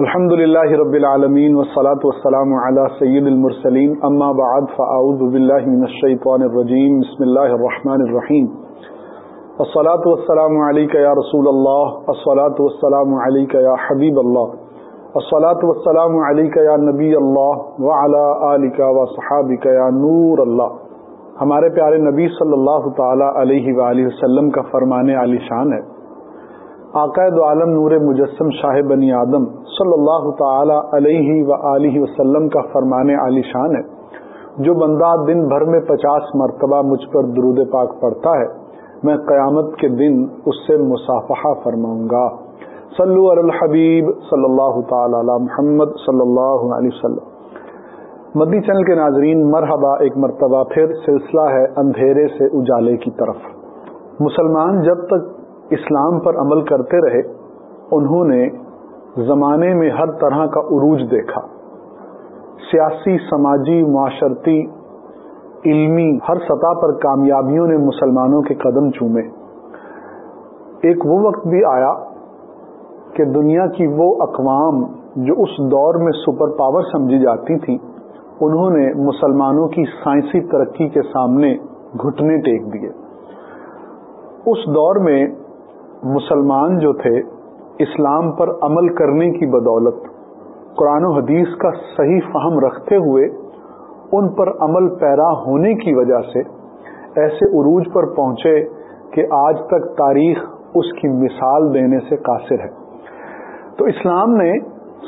الحمد لله رب العالمين والصلاة والسلام على سيد المرسلين أما بعد فأعوذ بالله من الشيطان الرجيم بسم الله الرحمن الرحيم الصلاة والسلام عليك يا رسول الله الصلاة والسلام عليك يا حبيب الله الصلاة والسلام عليك يا نبي الله وعلى آلك وصحابك يا نور الله ہمارے پیارے نبی صلی اللہ تعالی علیہ وآلہ وسلم کا فرمان علی شان ہے. عقائد عالم نور مجسم شاہ بنی آدم صلی اللہ تعالی علیہ و وسلم کا فرمان علی شان ہے۔ جو بندہ دن بھر میں پچاس مرتبہ مجھ پر درود پاک پڑتا ہے، میں قیامت کے دن اس سے مصافحہ فرماؤں گا۔ صلو علی الحبیب صلی اللہ تعالی علی محمد صلی اللہ علیہ وسلم۔ مدی چینل کے ناظرین، مرحبا، ایک مرتبہ پھر سلسلہ ہے اندھیرے سے اجالے کی طرف۔ مسلمان جب تک اسلام پر عمل کرتے رہے، انہوں نے زمانے میں ہر طرح کا عروج دیکھا۔ سیاسی، سماجی، معاشرتی، علمی، ہر سطح پر کامیابیوں نے مسلمانوں کے قدم چومے۔ ایک وہ وقت بھی آیا کہ دنیا کی وہ اقوام جو اس دور میں سپر پاور سمجھی جاتی تھی، انہوں نے مسلمانوں کی سائنسی ترقی کے سامنے گھٹنے ٹیک دیے۔ اس دور میں مسلمان جو تھے، اسلام پر عمل کرنے کی بدولت، قرآن و حدیث کا صحیح فہم رکھتے ہوئے ان پر عمل پیرا ہونے کی وجہ سے ایسے عروج پر پہنچے کہ آج تک تاریخ اس کی مثال دینے سے قاصر ہے۔ تو اسلام نے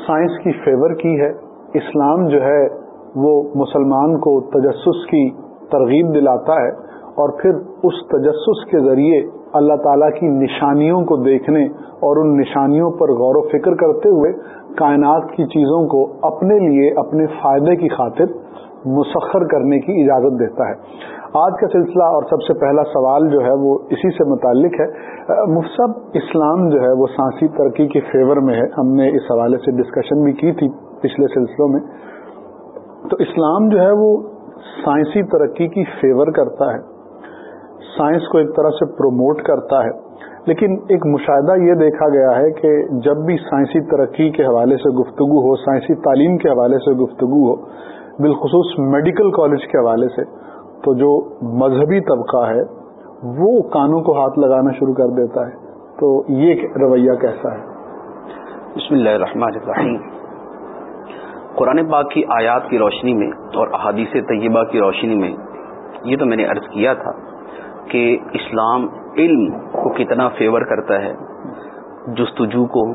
سائنس کی فیور کی ہے۔ اسلام جو ہے، وہ مسلمان کو تجسس کی ترغیب دلاتا ہے اور پھر اس تجسس کے ذریعے اللہ تعالیٰ کی نشانیوں کو دیکھنے اور ان نشانیوں پر غور و فکر کرتے ہوئے کائنات کی چیزوں کو اپنے لیے، اپنے فائدے کی خاطر مسخر کرنے کی اجازت دیتا ہے۔ آج کا سلسلہ اور سب سے پہلا سوال جو ہے وہ اسی سے متعلق ہے۔ مفصب اسلام جو ہے وہ سانسی ترقی کے فیور میں ہے۔ ہم نے اس حوالے سے ڈسکشن بھی کی تھی پچھلے سلسلوں میں۔ تو اسلام جو ہے وہ سائنسی ترقی کی فیور کرتا ہے۔ سائنس کو ایک طرح سے پروموٹ کرتا ہے۔ لیکن ایک مشاہدہ یہ دیکھا گیا ہے کہ جب بھی سائنسی ترقی کے حوالے سے گفتگو ہو، سائنسی تعلیم کے حوالے سے گفتگو ہو، بالخصوص میڈیکل کالج کے حوالے سے، تو جو مذہبی طبقہ ہے، وہ کانوں کو ہاتھ لگانا شروع کر دیتا ہے۔ تو یہ رویہ کیسا ہے؟ بسم اللہ الرحمن الرحیم۔ قرآن پاک کی آیات کی روشنی میں اور احادیث طیبہ کی روشنی میں یہ تو میں نے عرض کیا تھا۔ کہ اسلام علم کو کتنا فیور کرتا ہے، جستجو کو،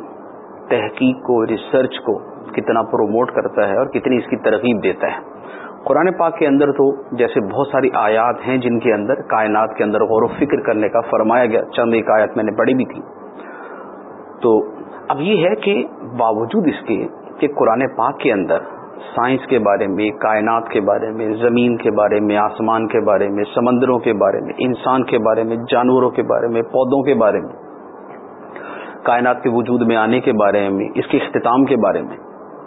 تحقیق کو ریسرچ کو کتنا پروموٹ کرتا ہے اور کتنی اس کی ترغیب دیتا ہے۔ قرآن پاک کے اندر تو جیسے بہت ساری آیات ہیں جن کے اندر، کائنات کے اندر غور و فکر کرنے کا فرمایا گیا۔ چند ایک آیات میں نے پڑھی بھی تھی۔ تو اب یہ ہے کہ باوجود اس کے کہ قرآن پاک کے اندر سائنس کے بارے میں کائنات کے بارے میں زمین کے بارے میں آسمان کے بارے میں سمندروں کے بارے میں انسان کے بارے میں جانوروں کے بارے میں پودوں کے بارے میں کائنات کے وجود میں آنے کے بارے میں اس کے اختتام کے بارے میں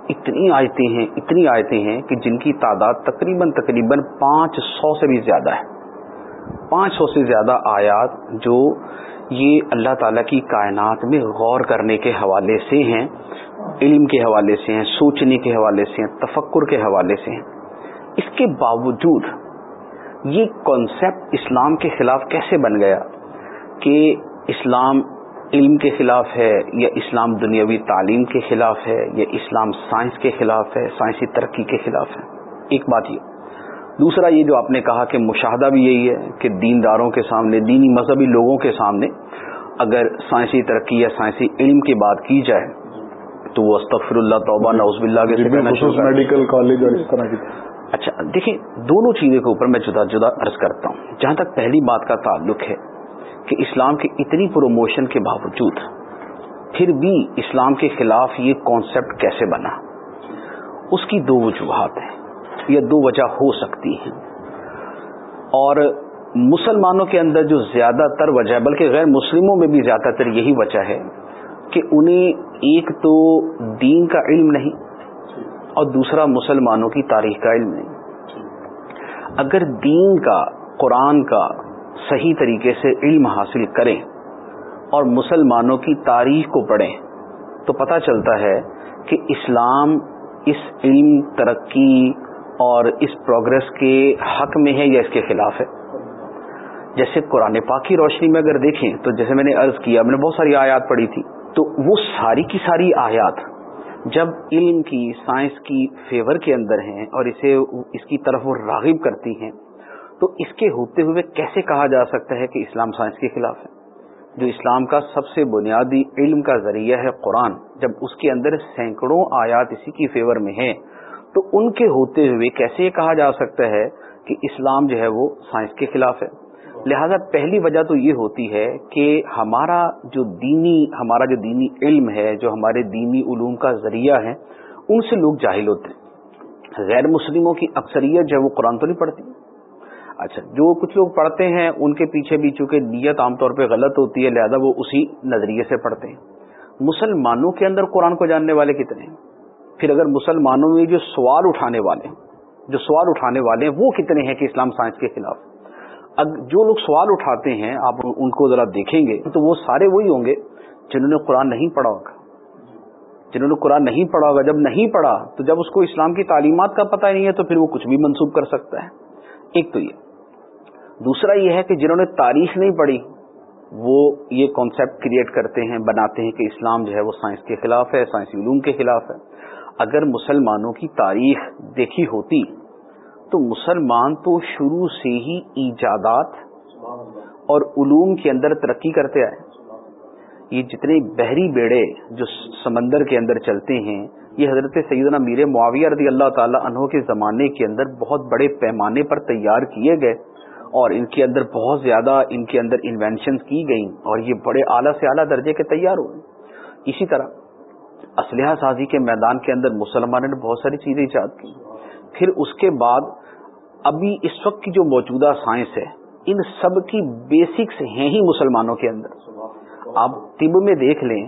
اتنی آیتیں ہیں اتنی آیتیں ہیں کہ جن کی تعداد تقریباً تقریباً پانچ سو سے بھی زیادہ ہے پانچ سو سے زیادہ آیات جو یہ اللہ تعالی کی کائنات میں غور کرنے کے حوالے سے ہیں، علم کے حوالے سے ہیں، سوچنے کے حوالے سے ہیں، تفکر کے حوالے سے ہیں۔ اس کے باوجود یہ کانسیپٹ اسلام کے خلاف کیسے بن گیا؟ کہ اسلام علم کے خلاف ہے یا اسلام دنیاوی تعلیم کے خلاف ہے یا اسلام سائنس کے خلاف ہے، سائنسی ترقی کے خلاف ہے؟ ایک بات یہ۔ دوسرا یہ جو آپ نے کہا کہ مشاہدہ بھی یہی ہے کہ دینداروں کے سامنے دینی مذہبی لوگوں کے سامنے اگر سائنسی ترقی یا سائنسی علم کی بات کی جائے تو وہ استغفر اللہ توبہ نوز میڈیکل کالج اور اس طرح کی۔ اچھا دیکھیں دونوں چیزوں کے اوپر میں جدا جدا عرض کرتا ہوں۔ جہاں تک پہلی بات کا تعلق ہے کہ اسلام کی اتنی پروموشن کے باوجود پھر بھی اسلام کے خلاف یہ کانسیپٹ کیسے بنا؟ اس کی دو وجوہات ہیں۔ یا دو وجہ ہو سکتی ہیں۔ اور مسلمانوں کے اندر جو زیادہ تر وجہ ہے، بلکہ غیر مسلموں میں بھی زیادہ تر یہی وجہ ہے کہ انہیں ایک تو دین کا علم نہیں اور دوسرا مسلمانوں کی تاریخ کا علم نہیں۔ اگر دین کا، قرآن کا صحیح طریقے سے علم حاصل کریں اور مسلمانوں کی تاریخ کو پڑھیں، تو پتہ چلتا ہے کہ اسلام اس علم ترقی اور اس پروگرس کے حق میں ہے یا اس کے خلاف ہے؟ جیسے قرآن پاک کی روشنی میں اگر دیکھیں تو جیسے میں نے عرض کیا، میں نے بہت ساری آیات پڑھی تھی، تو وہ ساری کی ساری آیات جب علم کی، سائنس کی فیور کے اندر ہیں اور اسے اس کی طرف وہ راغب کرتی ہیں، تو اس کے ہوتے ہوئے کیسے کہا جا سکتا ہے کہ اسلام سائنس کے خلاف ہے؟ جو اسلام کا سب سے بنیادی علم کا ذریعہ ہے قرآن، جب اس کے اندر سینکڑوں آیات اسی کی فیور میں ہیں تو ان کے ہوتے ہوئے کیسے یہ کہا جا سکتا ہے کہ اسلام جو ہے وہ سائنس کے خلاف ہے؟ لہذا پہلی وجہ تو یہ ہوتی ہے کہ ہمارا جو دینی، ہمارا جو دینی علم ہے، جو ہمارے دینی علوم کا ذریعہ ہے، ان سے لوگ جاہل ہوتے ہیں۔ غیر مسلموں کی اکثریت جو ہے وہ قرآن تو نہیں پڑھتی۔ اچھا جو کچھ لوگ پڑھتے ہیں، ان کے پیچھے بھی چونکہ نیت عام طور پہ غلط ہوتی ہے، لہذا وہ اسی نظریے سے پڑھتے ہیں۔ مسلمانوں کے اندر قرآن کو جاننے والے کتنے ہیں؟ پھر اگر مسلمانوں میں جو سوال اٹھانے والے جو سوال اٹھانے والے ہیں، وہ کتنے ہیں کہ اسلام سائنس کے خلاف؟ جو لوگ سوال اٹھاتے ہیں، آپ ان کو ذرا دیکھیں گے، تو وہ سارے وہی ہوں گے جنہوں نے قرآن نہیں پڑھا ہوگا۔ جنہوں نے قرآن نہیں پڑھا ہوگا، جب نہیں پڑھا، تو جب اس کو اسلام کی تعلیمات کا پتہ نہیں ہے، تو پھر وہ کچھ بھی منسوخ کر سکتا ہے۔ ایک تو یہ۔ دوسرا یہ ہے کہ جنہوں نے تاریخ نہیں پڑھی، وہ یہ کانسیپٹ کریٹ کرتے ہیں، بناتے ہیں کہ اسلام جو ہے وہ سائنس کے خلاف ہے سائنسی علوم کے خلاف ہے۔ اگر مسلمانوں کی تاریخ دیکھی ہوتی تو مسلمان تو شروع سے ہی ایجادات اور علوم کے اندر ترقی کرتے آئے۔ یہ جتنے بحری بیڑے جو سمندر کے اندر چلتے ہیں، یہ حضرت سیدنا میر معاویہ رضی اللہ تعالی عنہ کے زمانے کے اندر بہت بڑے پیمانے پر تیار کیے گئے اور ان کے اندر بہت زیادہ ان کے اندر انوینشن کی گئیں اور یہ بڑے اعلیٰ سے اعلیٰ درجے کے تیار ہوئے۔ اسی طرح اسلحہ سازی کے میدان کے اندر مسلمانوں نے بہت ساری چیزیں ایجاد کی۔ پھر اس کے بعد ابھی اس وقت کی جو موجودہ سائنس ہے، ان سب کی بیسکس ہیں ہی مسلمانوں کے اندر۔ آپ طب میں دیکھ لیں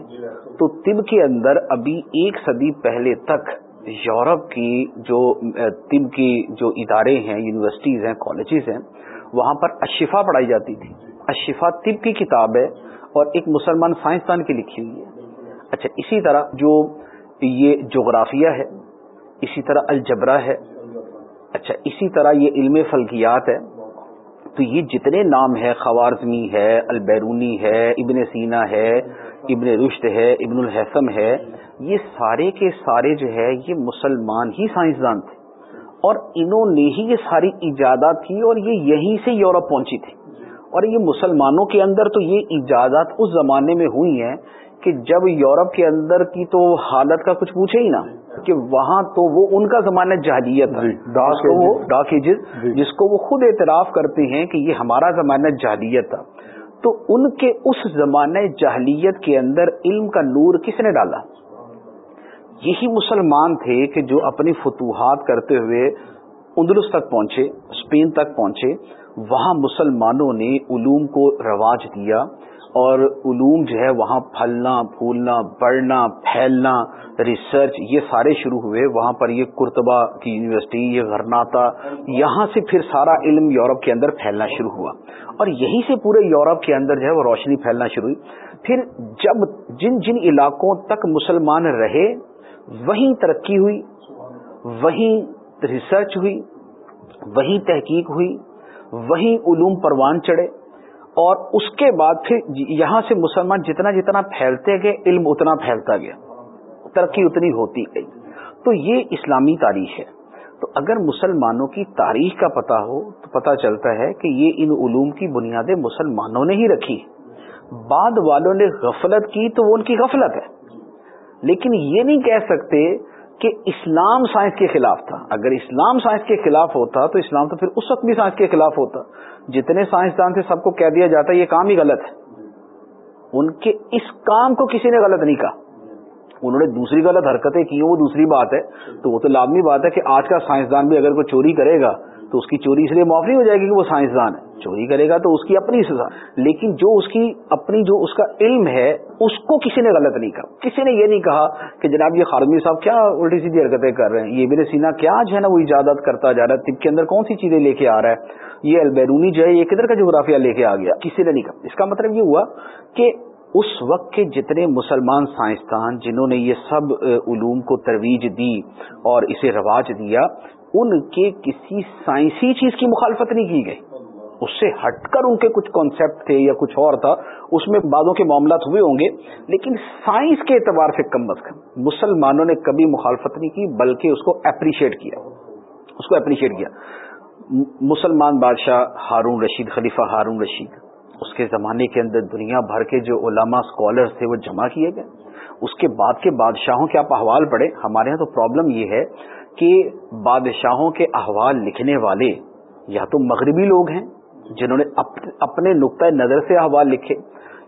تو طب کے اندر ابھی ایک صدی پہلے تک یورپ کی جو طب کی جو ادارے ہیں، یونیورسٹیز ہیں، کالجز ہیں، وہاں پر اشفا پڑھائی جاتی تھی۔ اشفا طب کی کتاب ہے اور ایک مسلمان سائنسدان کی لکھی ہوئی ہے۔ اچھا اسی طرح جو یہ جغرافیہ ہے، اسی طرح الجبرا ہے۔ اچھا اسی طرح یہ علم فلکیات ہے۔ تو یہ جتنے نام ہے خوارزمی ہے، البیرونی ہے، ابن سینا ہے، ابن رشت ہے، ابن الحسم ہے، یہ سارے کے سارے جو ہے، یہ مسلمان ہی سائنسدان تھے۔ اور انہوں نے ہی یہ ساری ایجادات کی اور یہ یہیں سے یورپ پہنچی تھی۔ اور یہ مسلمانوں کے اندر تو یہ ایجادات اس زمانے میں ہوئی ہیں کہ جب یورپ کے اندر کی تو حالت کا کچھ پوچھے ہی نا کہ وہاں تو وہ ان کا زمانہ جہلیت ہے۔ ڈاک ایجز جس کو وہ خود اعتراف کرتے ہیں کہ یہ ہمارا زمانہ جہلیت تھا تو ان کے اس زمانہ جہلیت کے اندر علم کا نور کس نے ڈالا؟ یہی مسلمان تھے کہ جو اپنی فتوحات کرتے ہوئے اندرس تک پہنچے اسپین تک پہنچے وہاں مسلمانوں نے علوم کو رواج دیا۔ اور علوم جو ہے وہاں پھلنا، پھولنا بڑھنا پھیلنا ریسرچ یہ سارے شروع ہوئے وہاں پر یہ کرتبہ کی یونیورسٹی یہ غرناتا، یہاں سے پھر سارا علم یورپ کے اندر پھیلنا شروع ہوا۔ اور یہیں سے پورے یورپ کے اندر جو ہے وہ روشنی پھیلنا شروع ہوئی۔ پھر جب جن جن علاقوں تک مسلمان رہے، وہیں ترقی ہوئی، وہیں ریسرچ ہوئی، وہیں تحقیق ہوئی، وہیں علوم پروان چڑھے۔ اور اس کے بعد پھر یہاں سے مسلمان جتنا جتنا پھیلتے گئے، علم اتنا پھیلتا گیا۔ ترقی اتنی ہوتی گئی۔ تو یہ اسلامی تاریخ ہے۔ تو اگر مسلمانوں کی تاریخ کا پتہ ہو، تو پتہ چلتا ہے کہ یہ ان علوم کی بنیادیں مسلمانوں نے ہی رکھی۔ بعد والوں نے غفلت کی تو وہ ان کی غفلت ہے۔ لیکن یہ نہیں کہہ سکتے کہ اسلام سائنس کے خلاف تھا۔ اگر اسلام سائنس کے خلاف ہوتا تو اسلام تو پھر اس وقت بھی سائنس کے خلاف ہوتا۔ جتنے سائنسدان تھے سب کو کہہ دیا جاتا ہے یہ کام ہی غلط ہے۔ ان کے اس کام کو کسی نے غلط نہیں کہا۔ انہوں نے دوسری غلط حرکتیں کی وہ دوسری بات ہے۔ تو وہ تو لازمی بات ہے کہ آج کا سائنسدان بھی اگر کوئی چوری کرے گا، تو اس کی چوری اس لیے معاف نہیں ہو جائے گی کہ وہ سائنسدان ہے۔ چوری کرے گا تو اس کی اپنی سزا۔ لیکن جو اس کی اپنی جو اس کا علم ہے، اس کو کسی نے غلط نہیں کہا۔ کسی نے یہ نہیں کہا کہ جناب یہ خارمی صاحب کیا الٹی سیدھی حرکتیں کر رہے ہیں؟ یہ میرے سینا کیا جو ہے نا وہ ایجادت کرتا جا رہا ہے؟ طب کے اندر کون سی چیزیں لے کے آ رہا ہے؟ یہ البیرونی جو ہے یہ کدھر کا جغرافیہ لے کے آ گیا؟ کسی نے نہیں کہا۔ اس کا مطلب یہ ہوا کہ اس وقت کے جتنے مسلمان سائنسدان جنہوں نے یہ سب علوم کو ترویج دی اور اسے رواج دیا، ان کے کسی سائنسی چیز کی مخالفت نہیں کی گئی۔ اس سے ہٹ کر ان کے کچھ کانسیپٹ تھے یا کچھ اور تھا، اس میں بعدوں کے معاملات ہوئے ہوں گے، لیکن سائنس کے اعتبار سے کم از کم۔ مسلمانوں نے کبھی مخالفت نہیں کی، بلکہ اس کو اپریشیٹ کیا۔ اس کو اپریشیٹ کیا۔ مسلمان بادشاہ ہارون رشید، خلیفہ ہارون رشید، اس کے زمانے کے اندر دنیا بھر کے جو علماء اسکالرس تھے، وہ جمع کیے گئے۔ اس کے بعد کے بادشاہوں کے آپ احوال پڑھے ہمارے یہاں تو پرابلم یہ ہے کہ بادشاہوں کے احوال لکھنے والے یا تو مغربی لوگ ہیں جنہوں نے اپنے نقطۂ نظر سے احوال لکھے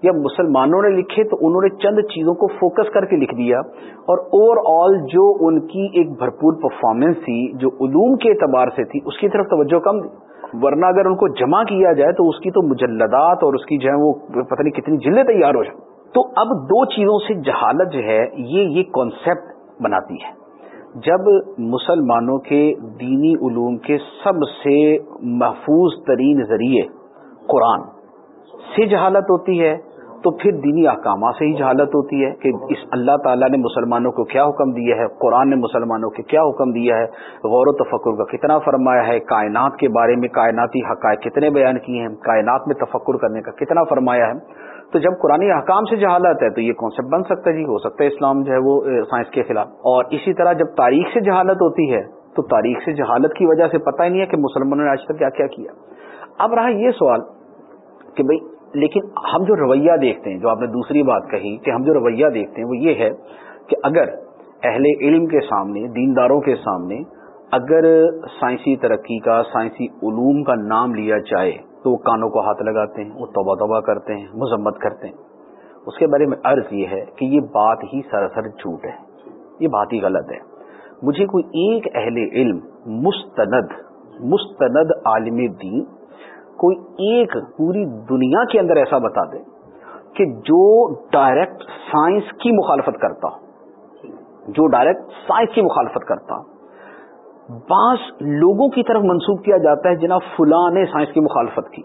یا مسلمانوں نے لکھے تو انہوں نے چند چیزوں کو فوکس کر کے لکھ دیا اور اوور آل جو ان کی ایک بھرپور پرفارمنس تھی، جو علوم کے اعتبار سے تھی، اس کی طرف توجہ کم دی ورنہ اگر ان کو جمع کیا جائے تو اس کی تو مجلدات اور اس کی جو ہے وہ پتہ نہیں کتنی جلدیں تیار ہو جائیں۔ تو اب دو چیزوں سے جہالت جو ہے، یہ یہ کانسیپٹ بناتی ہے۔ جب مسلمانوں کے دینی علوم کے سب سے محفوظ ترین ذریعے قرآن سے جہالت ہوتی ہے تو پھر دینی احکامات سے ہی جہالت ہوتی ہے کہ اس اللہ تعالیٰ نے مسلمانوں کو کیا حکم دیا ہے؟ قرآن نے مسلمانوں کو کیا حکم دیا ہے؟ غور و تفکر کا کتنا فرمایا ہے؟ کائنات کے بارے میں کائناتی حقائق کتنے بیان کیے ہیں؟ کائنات میں تفکر کرنے کا کتنا فرمایا ہے؟ تو جب قرآن حکام سے جہالت ہے تو یہ کانسیپٹ بن سکتا ہے جی ہو سکتا ہے اسلام جو ہے وہ سائنس کے خلاف۔ اور اسی طرح جب تاریخ سے جہالت ہوتی ہے تو تاریخ سے جہالت کی وجہ سے پتہ ہی نہیں ہے کہ مسلمانوں نے آج تک کیا کیا۔ کیا اب رہا یہ سوال کہ بھائی لیکن ہم جو رویہ دیکھتے ہیں، جو آپ نے دوسری بات کہی کہ ہم جو رویہ دیکھتے ہیں، وہ یہ ہے کہ اگر اہل علم کے سامنے، دینداروں کے سامنے اگر سائنسی ترقی کا، سائنسی علوم کا نام لیا جائے تو وہ کانوں کو ہاتھ لگاتے ہیں، وہ توبہ توبہ کرتے ہیں، مذمت کرتے ہیں۔ اس کے بارے میں عرض یہ ہے کہ یہ بات ہی سراسر جھوٹ ہے۔ یہ بات ہی غلط ہے۔ مجھے کوئی ایک اہل علم مستند مستند عالم دین کوئی ایک پوری دنیا کے اندر ایسا بتا دے کہ جو ڈائریکٹ سائنس کی مخالفت کرتا، جو ڈائریکٹ سائنس کی مخالفت کرتا، بعض لوگوں کی طرف منسوب کیا جاتا ہے، جناب فلاں نے سائنس کی مخالفت کی۔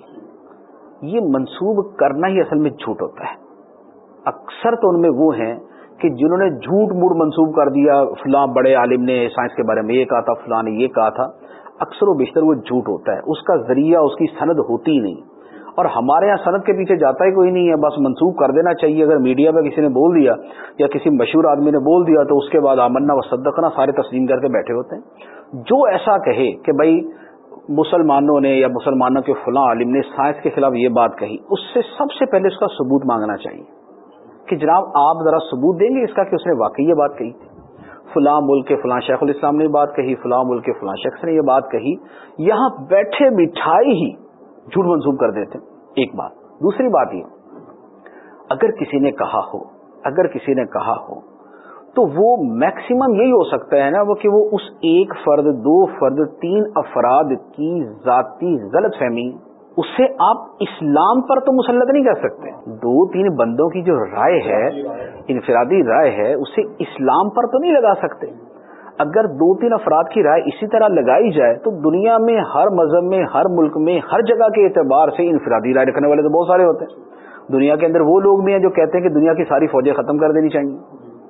یہ منسوب کرنا ہی اصل میں جھوٹ ہوتا ہے۔ اکثر تو ان میں وہ ہیں کہ جنہوں نے جھوٹ موٹ منسوب کر دیا، فلاں بڑے عالم نے سائنس کے بارے میں یہ کہا تھا، فلاں نے یہ کہا تھا۔ اکثر و بیشتر وہ جھوٹ ہوتا ہے۔ اس کا ذریعہ، اس کی سند ہوتی نہیں۔ اور ہمارے یہاں سند کے پیچھے جاتا ہی کوئی نہیں ہے۔ بس منسوخ کر دینا چاہیے۔ اگر میڈیا میں کسی نے بول دیا یا کسی مشہور آدمی نے بول دیا تو اس کے بعد آمنا و صدقنا سارے تسلیم کر کے بیٹھے ہوتے ہیں۔ جو ایسا کہے کہ بھائی مسلمانوں نے یا مسلمانوں کے فلاں عالم نے سائنس کے خلاف یہ بات کہی، اس سے سب سے پہلے اس کا ثبوت مانگنا چاہیے۔ کہ جناب آپ ذرا ثبوت دیں گے اس کا کہ اس نے واقعی یہ بات کہی۔ تھی فلاں ملک کے فلاں شیخ الاسلام نے بات کہی، فلاں ملک کے فلاں شخص نے یہ بات کہی۔ یہاں بیٹھے بٹھائی ہی جھوٹ منسوخ کر دیتے ایک بات۔ دوسری بات یہ، اگر کسی نے کہا ہو، اگر کسی نے کہا ہو، تو وہ میکسیمم یہی ہو سکتا ہے نا وہ کہ وہ اس ایک فرد، دو فرد، تین افراد کی ذاتی غلط فہمی اس سے آپ اسلام پر تو مسلط نہیں کر سکتے۔ دو تین بندوں کی جو رائے ہے، انفرادی رائے ہے، اسے اسلام پر تو نہیں لگا سکتے۔ اگر دو تین افراد کی رائے اسی طرح لگائی جائے، تو دنیا میں، ہر مذہب میں، ہر ملک میں، ہر جگہ کے اعتبار سے انفرادی رائے رکھنے والے تو بہت سارے ہوتے ہیں۔ دنیا کے اندر وہ لوگ بھی ہیں جو کہتے ہیں کہ دنیا کی ساری فوجیں ختم کر دینی چاہیے،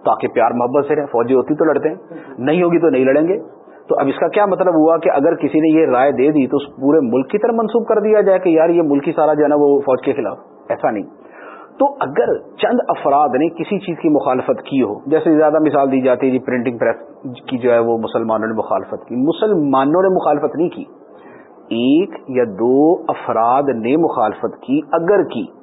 تاکہ پیار محبت سے رہیں فوجیں ہوتی تو لڑتے ہیں، نہیں ہوگی تو نہیں لڑیں گے۔ تو اب اس کا کیا مطلب ہوا کہ اگر کسی نے یہ رائے دے دی تو اس پورے ملک کی طرف منسوخ کر دیا جائے کہ یار یہ ملکی سارا جو ہے نا وہ فوج کے خلاف، ایسا نہیں۔ تو اگر چند افراد نے کسی چیز کی مخالفت کی ہو، جیسے زیادہ مثال دی جاتی ہے جی پرنٹنگ پریس کی جو ہے وہ مسلمانوں نے مخالفت کی، مسلمانوں نے مخالفت نہیں کی۔ ایک یا دو افراد نے مخالفت کی، اگر کی۔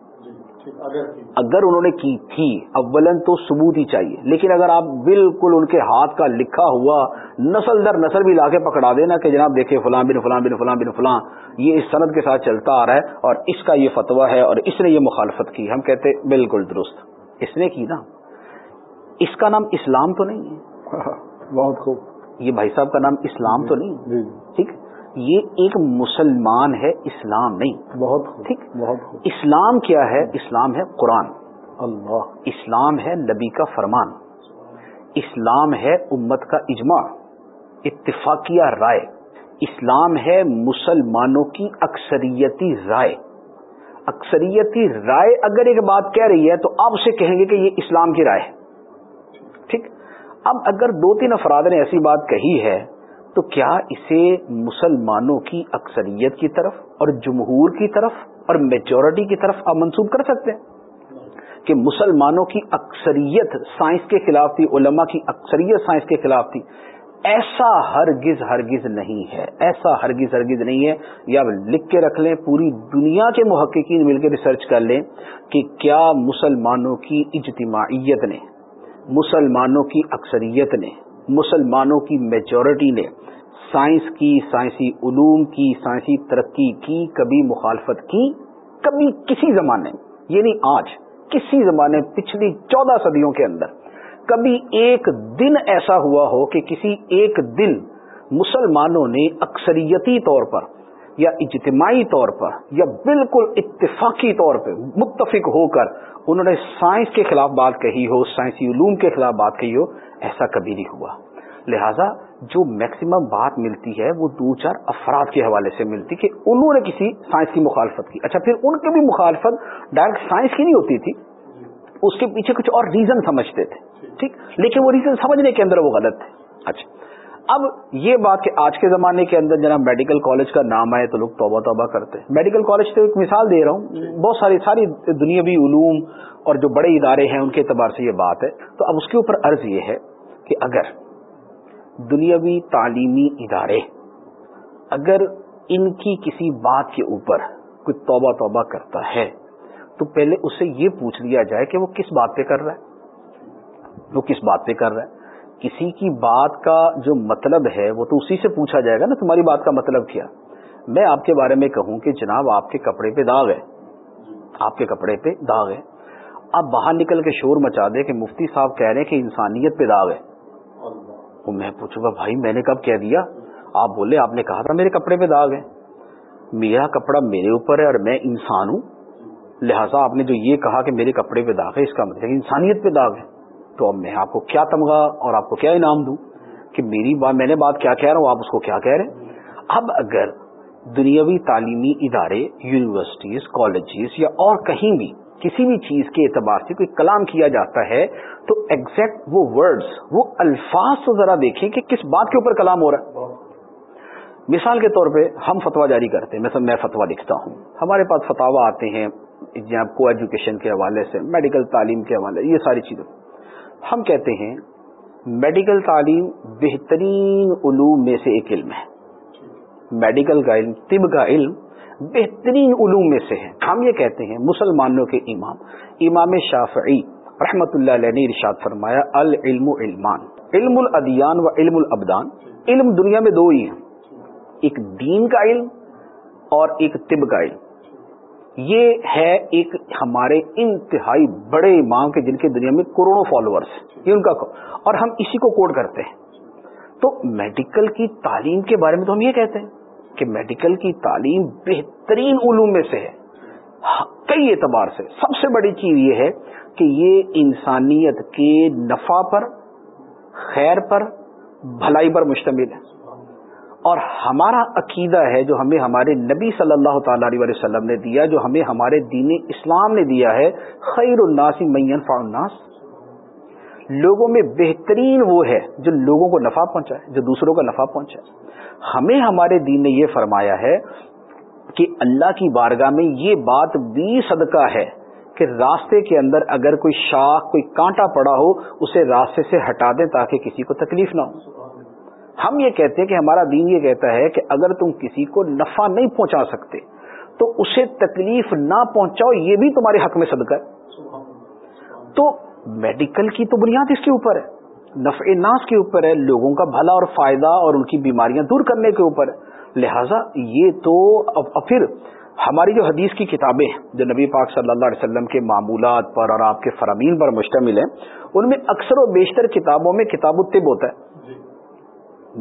اگر انہوں نے کی تھی اولن تو ثبوت ہی چاہیے۔ لیکن اگر آپ بالکل ان کے ہاتھ کا لکھا ہوا نسل در نسل بھی لا کے پکڑا دینا کہ جناب دیکھیں فلاں بن فلاں بن فلاں بن فلاں یہ اس صنعت کے ساتھ چلتا آ رہا ہے اور اس کا یہ فتویٰ ہے اور اس نے یہ مخالفت کی۔ ہم کہتے بالکل درست۔ اس نے کی نا۔ اس کا نام اسلام تو نہیں ہے۔ بہت خوب۔ یہ بھائی صاحب کا نام اسلام تو نہیں جی۔ ٹھیک یہ ایک مسلمان ہے اسلام نہیں۔ بہت ٹھیک؟ بہت اسلام کیا ہے؟ اسلام ہے قرآن۔ اللہ۔ اسلام ہے نبی کا فرمان۔ اسلام ہے امت کا اجماع۔ اتفاقیہ رائے۔ اسلام ہے مسلمانوں کی اکثریتی رائے۔ اکثریتی رائے اگر ایک بات کہہ رہی ہے تو آپ اسے کہیں گے کہ یہ اسلام کی رائے ہے۔ ٹھیک؟ اب اگر دو تین افراد نے ایسی بات کہی ہے تو کیا اسے مسلمانوں کی اکثریت کی طرف اور جمہور کی طرف اور میجورٹی کی طرف آپ منسوخ کر سکتے ہیں؟ کہ مسلمانوں کی اکثریت سائنس کے خلاف تھی، علماء کی اکثریت سائنس کے خلاف تھی۔ ایسا ہرگز ہرگز نہیں ہے، ایسا ہرگز ہرگز نہیں ہے۔ یا لکھ کے رکھ لیں، پوری دنیا کے محققین مل کے ریسرچ کر لیں کہ کیا مسلمانوں کی اجتماعیت نے، مسلمانوں کی اکثریت نے، مسلمانوں کی میجورٹی نے سائنس کی، سائنسی علوم کی، سائنسی ترقی کی، کبھی مخالفت کی، کبھی کسی زمانے یعنی آج، کسی زمانے پچھلی چودہ صدیوں کے اندر، کبھی ایک دن ایسا ہوا ہو کہ کسی ایک دن مسلمانوں نے اکثریتی طور پر یا اجتماعی طور پر یا بالکل اتفاقی طور پہ متفق ہو کر انہوں نے سائنس کے خلاف بات کہی ہو، سائنسی علوم کے خلاف بات کہی ہو، ایسا کبھی نہیں ہوا۔ لہذا جو میکسیمم بات ملتی ہے وہ دو چار افراد کے حوالے سے ملتی کہ انہوں نے کسی سائنس کی مخالفت کی۔ اچھا پھر ان کی بھی مخالفت ڈائریکٹ سائنس کی نہیں ہوتی تھی۔ اس کے پیچھے کچھ اور ریزن سمجھتے تھے۔ ٹھیک؟ لیکن وہ ریزن سمجھنے کے اندر وہ غلط تھے۔ اچھا اب یہ بات کہ آج کے زمانے کے اندر جناب میڈیکل کالج کا نام آئے تو لوگ توبہ توبہ کرتے ہیں۔ میڈیکل کالج تو ایک مثال دے رہا ہوں۔ بہت ساری ساری دنیاوی علوم اور جو بڑے ادارے ہیں ان کے اعتبار سے یہ بات ہے۔ تو اب اس کے اوپر عرض یہ ہے کہ اگر دنیاوی تعلیمی ادارے۔ اگر ان کی کسی بات کے اوپر کوئی توبہ توبہ کرتا ہے، تو پہلے اس سے یہ پوچھ لیا جائے کہ وہ کس بات پہ کر رہا ہے۔ وہ کس بات پہ کر رہا ہے؟ کسی کی بات کا جو مطلب ہے، وہ تو اسی سے پوچھا جائے گا نا، تمہاری بات کا مطلب کیا؟ میں آپ کے بارے میں کہوں کہ جناب، آپ کے کپڑے پہ داغ ہے۔ آپ کے کپڑے پہ داغ ہے۔ آپ باہر نکل کے شور مچا دے کہ مفتی صاحب کہہ رہے ہیں کہ انسانیت پہ داغ ہے۔ میں پوچھوں گا، بھائی، میں نے کب کہہ دیا؟ آپ بولے، آپ نے کہا تھا میرے کپڑے پہ داغ ہے. میرا کپڑا میرے اوپر ہے اور میں انسان ہوں. لہٰذا آپ نے جو یہ کہا کہ میرے کپڑے پہ داغ ہے، اس کا مطلب انسانیت پہ داغ ہے۔ تو اب میں آپ کو کیا تمغہ اور آپ کو کیا انعام دوں کہ میری بات میں نے بات کیا کہہ رہا ہوں، آپ اس کو کیا کہہ رہے ہیں؟ اب اگر دنیاوی تعلیمی ادارے، یونیورسٹیز، کالجز یا اور کہیں بھی کسی بھی چیز کے اعتبار سے کوئی کلام کیا جاتا ہے، تو ایگزیکٹ وہ ورڈز وہ الفاظ تو ذرا دیکھیں کہ کس بات کے اوپر کلام ہو رہا ہے۔ مثال کے طور پہ ہم فتوا جاری کرتے ہیں، مثلا میں فتوا لکھتا ہوں۔ ہمارے پاس فتوا آتے ہیں جی کو ایجوکیشن کے حوالے سے میڈیکل تعلیم کے حوالے، یہ ساری چیزیں۔ ہم کہتے ہیں میڈیکل تعلیم بہترین علوم میں سے ایک علم ہے۔ میڈیکل کا علم، طب کا علم بہترین علوم میں سے ہے ہم یہ کہتے ہیں مسلمانوں کے امام۔ امام شافعی رحمت اللہ علیہ نے ارشاد فرمایا، العلم علمان۔ علم الادیان و علم الابدان۔ علم دنیا میں دو ہی ہیں۔ ایک دین کا علم اور ایک طب کا علم۔ یہ ہے ایک ہمارے انتہائی بڑے امام کے جن کے دنیا میں کروڑوں فالوورس یہ ان کا اور ہم اسی کو کوڈ کرتے ہیں۔ تو میڈیکل کی تعلیم کے بارے میں تو ہم یہ کہتے ہیں۔ کہ میڈیکل کی تعلیم بہترین علوم میں سے ہے۔ کئی اعتبار سے سب سے بڑی چیز یہ ہے کہ یہ انسانیت کے نفع پر، خیر پر، بھلائی پر مشتمل ہے۔ اور ہمارا عقیدہ ہے جو ہمیں ہمارے نبی صلی اللہ تعالی علیہ وسلم نے دیا، جو ہمیں ہمارے دین اسلام نے دیا ہے، خیر الناس مین الناس۔ لوگوں میں بہترین وہ ہے جو لوگوں کو نفع پہنچائے جو دوسروں کا نفع پہنچائے ہمیں ہمارے دین نے یہ فرمایا ہے کہ اللہ کی بارگاہ میں یہ بات بھی صدقہ ہے کہ راستے کے اندر اگر کوئی شاخ، کوئی کانٹا پڑا ہو، اسے راستے سے ہٹا دیں تاکہ کسی کو تکلیف نہ ہو۔ ہم یہ کہتے ہیں کہ ہمارا دین یہ کہتا ہے کہ اگر تم کسی کو نفع نہیں پہنچا سکتے، تو اسے تکلیف نہ پہنچاؤ، یہ بھی تمہارے حق میں صدقہ ہے۔ تو میڈیکل کی تو بنیاد اس کے اوپر ہے۔ نفع ناس کے اوپر ہے لوگوں کا بھلا اور فائدہ اور ان کی بیماریاں دور کرنے کے اوپر ہے۔ لہذا یہ تو پھر ہماری جو حدیث کی کتابیں جو نبی پاک صلی اللہ علیہ وسلم کے معمولات پر اور آپ کے فرامین پر مشتمل ہیں ان میں اکثر و بیشتر کتابوں میں کتاب الطب ہوتا ہے۔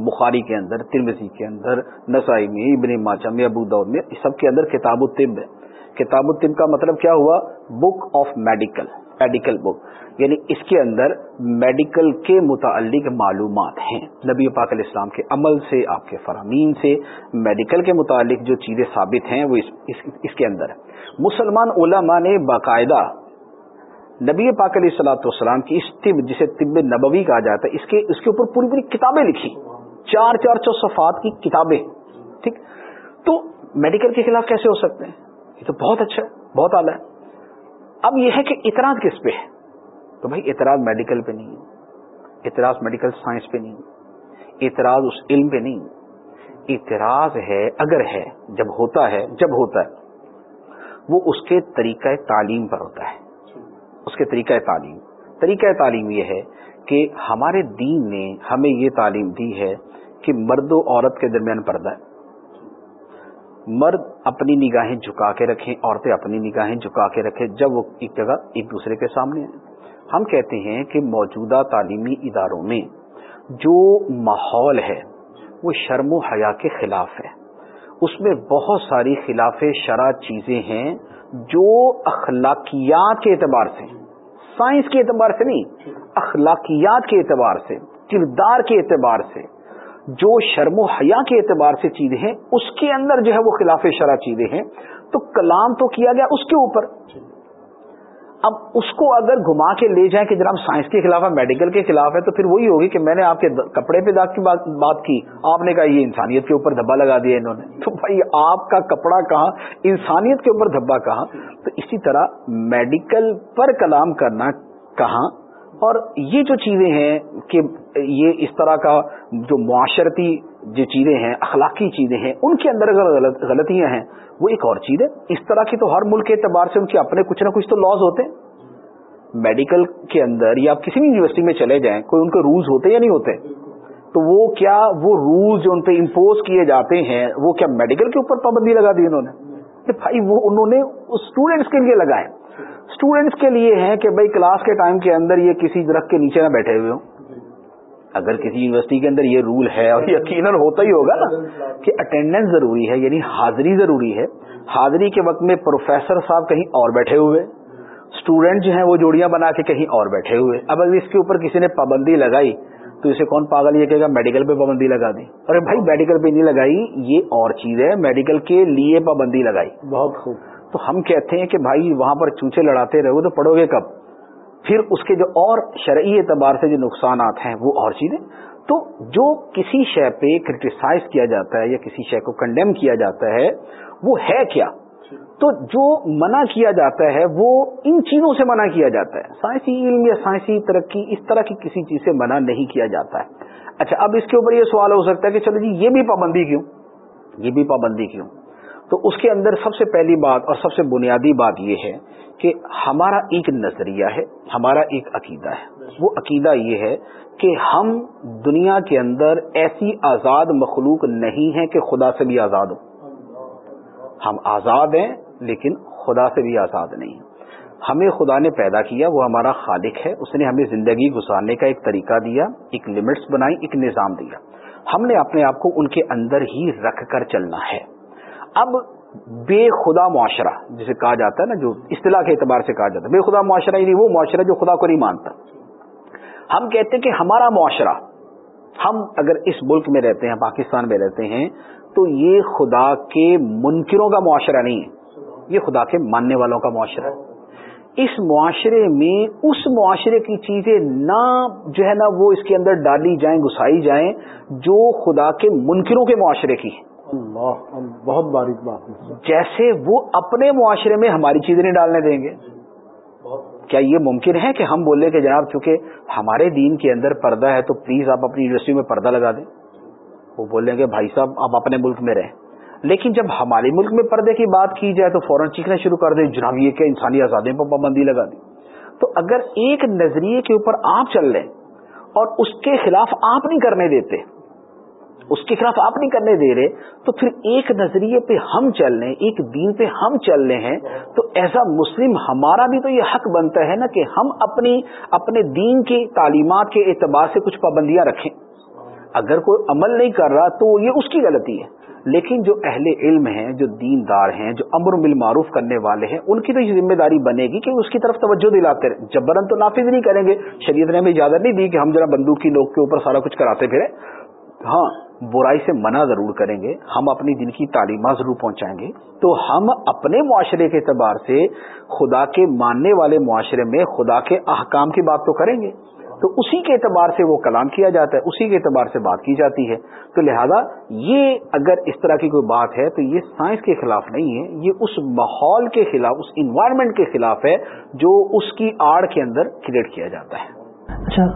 بخاری کے اندر ترمزی کے اندر نسائی میں ابن ماچا میں ابو دور میں سب کے اندر کتاب الطب ہے۔ کتاب الطب کا مطلب کیا ہوا؟ Book of medical medical book یعنی اس کے اندر میڈیکل کے متعلق معلومات ہیں۔ نبی پاک علیہ السلام کے عمل سے آپ کے فرامین سے میڈیکل کے متعلق جو چیزیں ثابت ہیں وہ اس, اس, اس کے اندر مسلمان علماء نے باقاعدہ نبی پاک علیہ السلاۃ والسلام کی اس طب جسے طب نبوی کہا جاتا ہے اس کے اس کے اوپر پوری پوری کتابیں لکھی۔ چار چار چو صفات کی کتابیں ٹھیک۔ تو میڈیکل کے خلاف کیسے ہو سکتے ہیں؟ یہ تو بہت اچھا ہے بہت اعلیٰ۔ ہے اب یہ ہے کہ اعتراض کس پہ ہے؟ تو بھائی اعتراض میڈیکل پہ نہیں ہے۔ اعتراض میڈیکل سائنس پہ نہیں اعتراض اس علم پہ نہیں اعتراض ہے، اگر ہے، جب ہوتا ہے، جب ہوتا ہے، وہ اس کے طریقہ تعلیم پر ہوتا ہے۔ اس کے طریقہ تعلیم۔ طریقہ تعلیم یہ ہے کہ ہمارے دین نے ہمیں یہ تعلیم دی ہے کہ مرد و عورت کے درمیان پردہ ہے۔ مرد اپنی نگاہیں جھکا کے رکھیں، عورتیں اپنی نگاہیں جھکا کے رکھیں، جب وہ ایک جگہ ایک دوسرے کے سامنے ہیں ہم کہتے ہیں کہ موجودہ تعلیمی اداروں میں جو ماحول ہے، وہ شرم و حیا کے خلاف ہے۔ اس میں بہت ساری خلاف شرع چیزیں ہیں جو اخلاقیات کے اعتبار سے، سائنس کے اعتبار سے نہیں، اخلاقیات کے اعتبار سے، کردار کے اعتبار سے، جو شرم و حیا کے اعتبار سے چیزیں ہیں، اس کے اندر جو ہے وہ خلاف شرح چیزیں ہیں۔ تو کلام تو کیا گیا اس کے اوپر۔ اب اس کو اگر گھما کے لے جائیں کہ جناب سائنس کے خلاف ہے، میڈیکل کے خلاف ہے، تو پھر وہی ہوگی کہ میں نے آپ کے کپڑے پہ داغ کی بات کی۔ آپ نے کہا یہ انسانیت کے اوپر دھبا لگا دیا انہوں نے۔ تو بھائی، آپ کا کپڑا کہاں؟ انسانیت کے اوپر دھبا کہاں؟ تو اسی طرح میڈیکل پر کلام کرنا کہاں؟ اور یہ جو چیزیں ہیں کہ یہ اس طرح کا جو معاشرتی جو چیزیں ہیں، اخلاقی چیزیں ہیں، ان کے اندر اگر غلطیاں ہیں، وہ ایک اور چیز ہے۔ اس طرح کی تو ہر ملک کے اعتبار سے ان کے اپنے کچھ نہ کچھ تو لاز ہوتے ہیں۔ میڈیکل کے اندر یا آپ کسی بھی یونیورسٹی میں چلے جائیں، کوئی ان کے رولز ہوتے یا نہیں ہوتے، تو وہ کیا وہ رولز جو ان پہ امپوز کیے جاتے ہیں، وہ کیا میڈیکل کے اوپر پابندی لگا دی انہوں نے؟ بھائی وہ انہوں نے اسٹوڈینٹس کے لیے لگائے۔ اسٹوڈینٹس کے لیے ہیں کہ بھائی کلاس کے ٹائم کے اندر یہ کسی درخت کے نیچے نہ بیٹھے ہوئے ہوں۔ اگر کسی یونیورسٹی کے اندر یہ رول ہے اور یقیناً ہوتا ہی ہوگا نا کہ اٹینڈنس ضروری ہے یعنی حاضری ضروری ہے۔ حاضری کے وقت میں پروفیسر صاحب کہیں اور بیٹھے ہوئے اسٹوڈینٹ جو ہیں وہ جوڑیاں بنا کے کہیں اور بیٹھے ہوئے۔ اب اگر اس کے اوپر کسی نے پابندی لگائی تو اسے کون پاگل یہ کہے گا میڈیکل پہ پابندی لگا دی ارے بھائی میڈیکل پہ نہیں لگائی یہ اور چیز ہے میڈیکل کے لیے پابندی لگائی۔ بہت خوب۔ تو ہم کہتے ہیں کہ بھائی وہاں پر چوچے لڑاتے رہو تو پڑھو گے کب؟ پھر اس کے جو اور شرعی اعتبار سے جو نقصانات ہیں، وہ اور چیزیں۔ تو جو کسی شے پہ کرٹیسائز کیا جاتا ہے یا کسی شے کو کنڈیم کیا جاتا ہے، وہ ہے کیا؟ تو جو منع کیا جاتا ہے، وہ ان چیزوں سے منع کیا جاتا ہے۔ سائنسی علم یا سائنسی ترقی، اس طرح کی کسی چیز سے منع نہیں کیا جاتا ہے۔ اچھا اب اس کے اوپر یہ سوال ہو سکتا ہے کہ چلو جی یہ بھی پابندی کیوں؟ یہ بھی پابندی کیوں؟ تو اس کے اندر سب سے پہلی بات اور سب سے بنیادی بات یہ ہے کہ ہمارا ایک نظریہ ہے، ہمارا ایک عقیدہ ہے۔ وہ عقیدہ یہ ہے کہ ہم دنیا کے اندر ایسی آزاد مخلوق نہیں ہے کہ خدا سے بھی آزاد ہو ہم آزاد ہیں لیکن خدا سے بھی آزاد نہیں ہمیں خدا نے پیدا کیا، وہ ہمارا خالق ہے۔ اس نے ہمیں زندگی گزارنے کا ایک طریقہ دیا، ایک لمٹس بنائی، ایک نظام دیا۔ ہم نے اپنے آپ کو ان کے اندر ہی رکھ کر چلنا ہے۔ اب بے خدا معاشرہ جسے کہا جاتا ہے نا، جو اصطلاح کے اعتبار سے کہا جاتا ہے۔ بے خدا معاشرہ یعنی وہ معاشرہ جو خدا کو نہیں مانتا۔ ہم کہتے ہیں کہ ہمارا معاشرہ، ہم اگر اس ملک میں رہتے ہیں، پاکستان میں رہتے ہیں، تو یہ خدا کے منکروں کا معاشرہ نہیں ہے۔ یہ خدا کے ماننے والوں کا معاشرہ ہے۔ اس معاشرے میں اس معاشرے کی چیزیں نہ جو ہے نا، وہ اس کے اندر ڈالی جائیں گسائی جائیں، جو خدا کے منکروں کے معاشرے کی ہیں۔ اللہ بہت باریک بات جیسے وہ اپنے معاشرے میں ہماری چیزیں نہیں ڈالنے دیں گے۔ کیا یہ ممکن ہے کہ ہم بولے کہ جناب چونکہ ہمارے دین کے اندر پردہ ہے تو پلیز آپ اپنی یونیورسٹی میں پردہ لگا دیں۔ وہ بولیں گے بھائی صاحب، آپ اپنے ملک میں رہیں۔ لیکن جب ہمارے ملک میں پردے کی بات کی جائے تو فوراً چیخنا شروع کر دیں، جناب یہ کہ انسانی آزادی پر پابندی لگا دیں۔ تو اگر ایک نظریے کے اوپر آپ چل رہے اور اس کے خلاف آپ نہیں کرنے دیتے اس کے خلاف آپ نہیں کرنے دے رہے، تو پھر ایک نظریے پہ ہم چل رہے ہیں، ایک دین پہ ہم چل رہے ہیں، تو ایسا مسلم ہمارا بھی تو یہ حق بنتا ہے نا کہ ہم اپنی، اپنے دین کی تعلیمات کے اعتبار سے کچھ پابندیاں رکھیں۔ اگر کوئی عمل نہیں کر رہا تو یہ اس کی غلطی ہے۔ لیکن جو اہل علم ہیں، جو دیندار ہیں، جو امر بالمعروف کرنے والے ہیں، ان کی تو یہ ذمہ داری بنے گی کہ اس کی طرف توجہ دلاتے رہے جبرن تو نافذ نہیں کریں گے، شریعت نے ہمیں اجازت نہیں دی کہ ہم ذرا بندوق کی لوگ کے اوپر سارا کچھ کراتے پھرے ہاں برائی سے منع ضرور کریں گے، ہم اپنی دن کی تعلیمات ضرور پہنچائیں گے۔ تو ہم اپنے معاشرے کے اعتبار سے خدا کے ماننے والے معاشرے میں خدا کے احکام کی بات تو کریں گے۔ تو اسی کے اعتبار سے وہ کلام کیا جاتا ہے، اسی کے اعتبار سے بات کی جاتی ہے۔ تو لہذا یہ اگر اس طرح کی کوئی بات ہے تو یہ سائنس کے خلاف نہیں ہے، یہ اس ماحول کے خلاف، اس انوائرمنٹ کے خلاف ہے جو اس کی آڑ کے اندر کریٹ کیا جاتا ہے۔ اچھا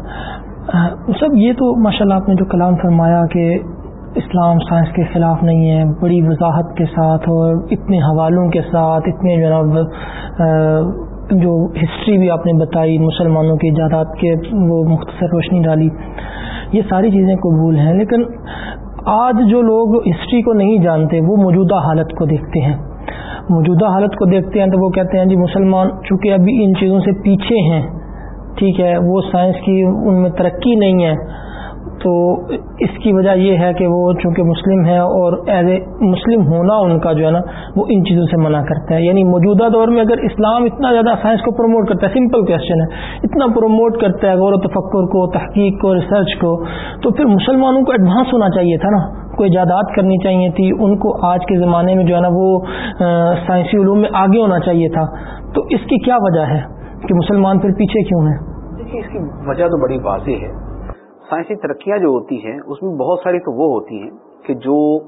سب یہ تو ماشاء اللہ آپ نے جو کلام فرمایا کہ اسلام سائنس کے خلاف نہیں ہے، بڑی وضاحت کے ساتھ اور اتنے حوالوں کے ساتھ، اتنے جناب جو ہسٹری بھی آپ نے بتائی، مسلمانوں کی ایجادات کے وہ مختصر روشنی ڈالی، یہ ساری چیزیں قبول ہیں۔ لیکن آج جو لوگ ہسٹری کو نہیں جانتے، وہ موجودہ حالت کو دیکھتے ہیں۔ موجودہ حالت کو دیکھتے ہیں تو وہ کہتے ہیں جی مسلمان چونکہ ابھی ان چیزوں سے پیچھے ہیں ٹھیک ہے، وہ سائنس کی ان میں ترقی نہیں ہے۔ تو اس کی وجہ یہ ہے کہ وہ چونکہ مسلم ہے اور ایز اے مسلم ہونا ان کا جو ہے نا، وہ ان چیزوں سے منع کرتا ہے۔ یعنی موجودہ دور میں اگر اسلام اتنا زیادہ سائنس کو پروموٹ کرتا ہے سمپل کوشچن ہے، اتنا پروموٹ کرتا ہے غور و تفکر کو، تحقیق کو ریسرچ کو، تو پھر مسلمانوں کو ایڈوانس ہونا چاہیے تھا نا۔ کوئی ایجادات کرنی چاہیے تھی، ان کو آج کے زمانے میں جو ہے نا، وہ سائنسی علوم میں آگے ہونا چاہیے تھا۔ تو اس کی کیا وجہ ہے؟ کہ مسلمان پھر پیچھے کیوں ہیں؟ دیکھیے اس کی وجہ تو بڑی واضح ہے۔ سائنسی ترقیاں جو ہوتی ہیں، اس میں بہت ساری تو وہ ہوتی ہیں کہ جو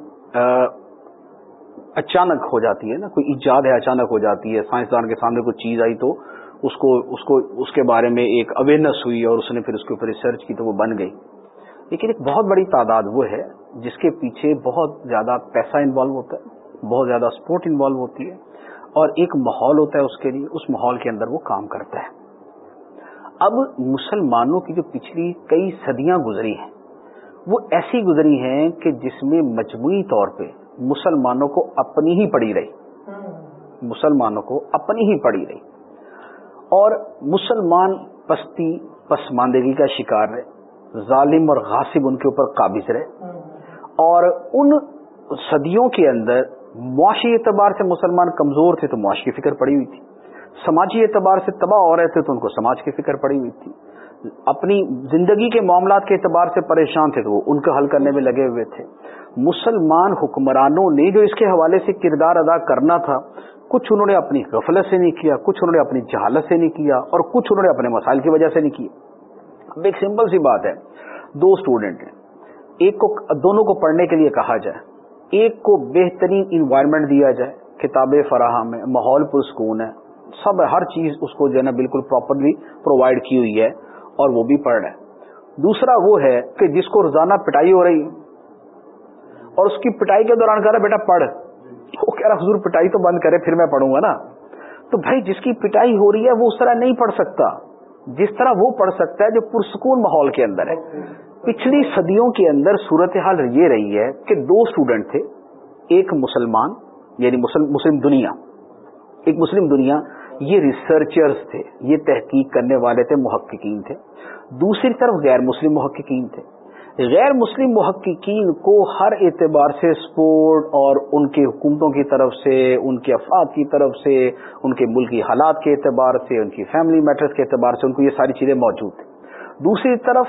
اچانک ہو جاتی ہے نا، کوئی ایجاد ہے، اچانک ہو جاتی ہے، سائنسدان کے سامنے کوئی چیز آئی تو اس کو اس کو، اس کے بارے میں ایک اویئرنیس ہوئی اور اس نے پھر اس کے اوپر ریسرچ کی تو وہ بن گئی۔ لیکن ایک بہت بڑی تعداد وہ ہے جس کے پیچھے بہت زیادہ پیسہ انوالو ہوتا ہے، بہت زیادہ سپورٹ انوالو ہوتی ہے۔ اور ایک ماحول ہوتا ہے اس کے لیے، اس ماحول کے اندر وہ کام کرتا ہے۔ اب مسلمانوں کی جو پچھلی کئی صدیاں گزری ہیں، وہ ایسی گزری ہیں کہ جس میں مجموعی طور پہ مسلمانوں کو اپنی ہی پڑی رہی۔ مسلمانوں کو اپنی ہی پڑی رہی۔ اور مسلمان پستی، پسماندگی کا شکار رہے، ظالم اور غاصب ان کے اوپر قابض رہے۔ اور ان صدیوں کے اندر معاشی اعتبار سے مسلمان کمزور تھے تو معاش کی فکر پڑی ہوئی تھی۔ سماجی اعتبار سے تباہ ہو رہے تھے تو ان کو سماج کی فکر پڑی ہوئی تھی۔ اپنی زندگی کے معاملات کے اعتبار سے پریشان تھے تو وہ ان کا حل کرنے میں لگے ہوئے تھے۔ مسلمان حکمرانوں نے جو اس کے حوالے سے کردار ادا کرنا تھا، کچھ انہوں نے اپنی غفلت سے نہیں کیا، کچھ انہوں نے اپنی جہالت سے نہیں کیا اور کچھ انہوں نے اپنے مسائل کی وجہ سے نہیں کیا۔ اب ایک سمپل سی بات ہے، دو اسٹوڈینٹ ہیں۔ ایک کو دونوں کو پڑھنے کے لیے کہا جائے۔ ایک کو بہترین انوائرمنٹ دیا جائے کتابیں فراہم ہے ماحول پرسکون ہے، سب ہر چیز اس کو جو ہے نا بالکل پراپرلی پرووائڈ کی ہوئی ہے اور وہ بھی پڑھ رہا ہے۔ دوسرا وہ ہے کہ جس کو روزانہ پٹائی ہو رہی، اور اس کی پٹائی کے دوران کہہ رہا بیٹا، پڑھ۔ وہ کہہ رہا حضور، پٹائی تو بند کرے، پھر میں پڑھوں گا نا تو بھائی، جس کی پٹائی ہو رہی ہے، وہ اس طرح نہیں پڑھ سکتا۔ جس طرح وہ پڑھ سکتا ہے جو پرسکون ماحول کے اندر ہے۔ پچھلی صدیوں کے اندر صورتحال یہ رہی ہے کہ دو اسٹوڈنٹ تھے، ایک مسلمان یعنی مسلم دنیا۔ ایک مسلم دنیا، یہ ریسرچرز تھے، یہ تحقیق کرنے والے تھے، محققین تھے۔ دوسری طرف غیر مسلم محققین تھے۔ غیر مسلم محققین کو ہر اعتبار سے سپورٹ اور ان کی حکومتوں کی طرف سے، ان کے افراد کی طرف سے، ان کے ملکی حالات کے اعتبار سے، ان کی فیملی میٹرز کے اعتبار سے، ان کو یہ ساری چیزیں موجود تھیں دوسری طرف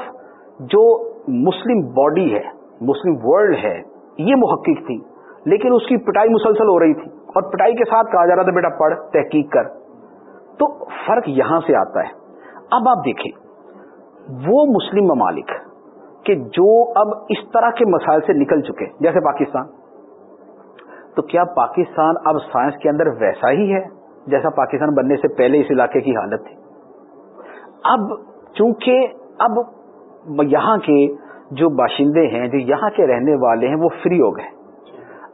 جو مسلم باڈی ہے، مسلم ورلڈ ہے، یہ محقق تھی، لیکن اس کی پٹائی مسلسل ہو رہی تھی۔ اور پٹائی کے ساتھ کہا جا رہا تھا، بیٹا، پڑھ، تحقیق کر۔ تو فرق یہاں سے آتا ہے۔ اب آپ دیکھیں، وہ مسلم ممالک کہ جو اب اس طرح کے مسائل سے نکل چکے، جیسے پاکستان۔ تو کیا پاکستان اب سائنس کے اندر ویسا ہی ہے جیسا پاکستان بننے سے پہلے اس علاقے کی حالت تھی؟ اب چونکہ اب یہاں کے جو باشندے ہیں، جو یہاں کے رہنے والے ہیں، وہ فری ہو گئے۔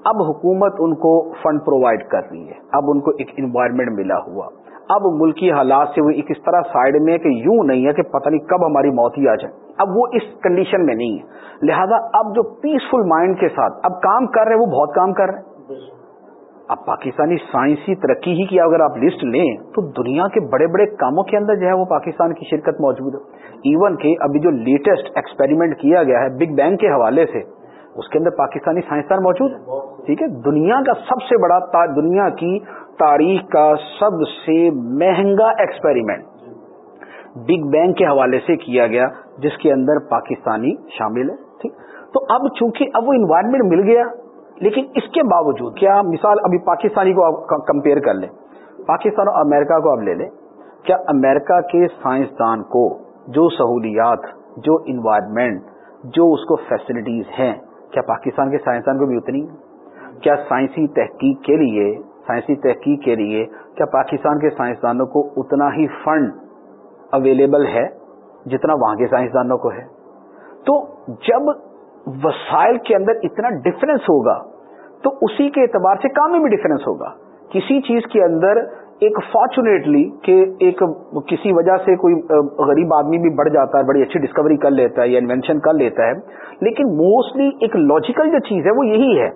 اب حکومت ان کو فنڈ پرووائڈ کر رہی ہے۔ اب ان کو ایک انوائرمنٹ ملا ہوا۔ اب ملکی حالات سے وہ ایک اس طرح سائڈ میں کہ یوں نہیں ہے کہ پتہ نہیں کب ہماری موت ہی آ جائے۔ اب وہ اس کنڈیشن میں نہیں ہے۔ لہذا اب جو پیسفل مائنڈ کے ساتھ اب کام کر رہے ہیں وہ بہت کام کر رہے ہیں۔ اب پاکستانی سائنسی ترقی ہی کی اگر آپ لسٹ لیں تو دنیا کے بڑے بڑے کاموں کے اندر جو ہے وہ پاکستان کی شرکت موجود ہے۔ ایون کہ ابھی جو لیٹسٹ ایکسپیریمنٹ کیا گیا ہے بگ بینگ کے حوالے سے اس کے اندر پاکستانی سائنسدان موجود ہے ٹھیک ہے؟ دنیا کا سب سے بڑا دنیا کی تاریخ کا سب سے مہنگا ایکسپیریمنٹ بگ بینگ کے حوالے سے کیا گیا، جس کے اندر پاکستانی شامل ہے، ٹھیک؟ تو اب چونکہ اب وہ انوائرمنٹ مل گیا، لیکن اس کے باوجود کیا مثال ابھی پاکستانی کو آپ کمپیئر کر لیں۔ پاکستان اور امریکہ کو آپ لے لیں۔ کیا امریکہ کے سائنسدان کو جو سہولیات، جو انوائرمنٹ جو اس کو فیسلٹیز ہیں، کیا پاکستان کے سائنسدان کو بھی اتنی کیا سائنسی تحقیق کے لیے سائنسی تحقیق کے لیے کیا پاکستان کے سائنسدانوں کو اتنا ہی فنڈ اویلیبل ہے جتنا وہاں کے سائنسدانوں کو ہے؟ تو جب وسائل کے اندر اتنا ڈفرینس ہوگا، تو اسی کے اعتبار سے کام میں بھی ڈفرینس ہوگا۔ کسی چیز کے اندر ایک فارچونیٹلی کہ ایک کسی وجہ سے کوئی غریب آدمی بھی بڑھ جاتا ہے، بڑی اچھی ڈسکوری کر لیتا ہے یا انوینشن کر لیتا ہے، لیکن موسٹلی ایک لاجیکل جو چیز ہے وہ یہی ہے۔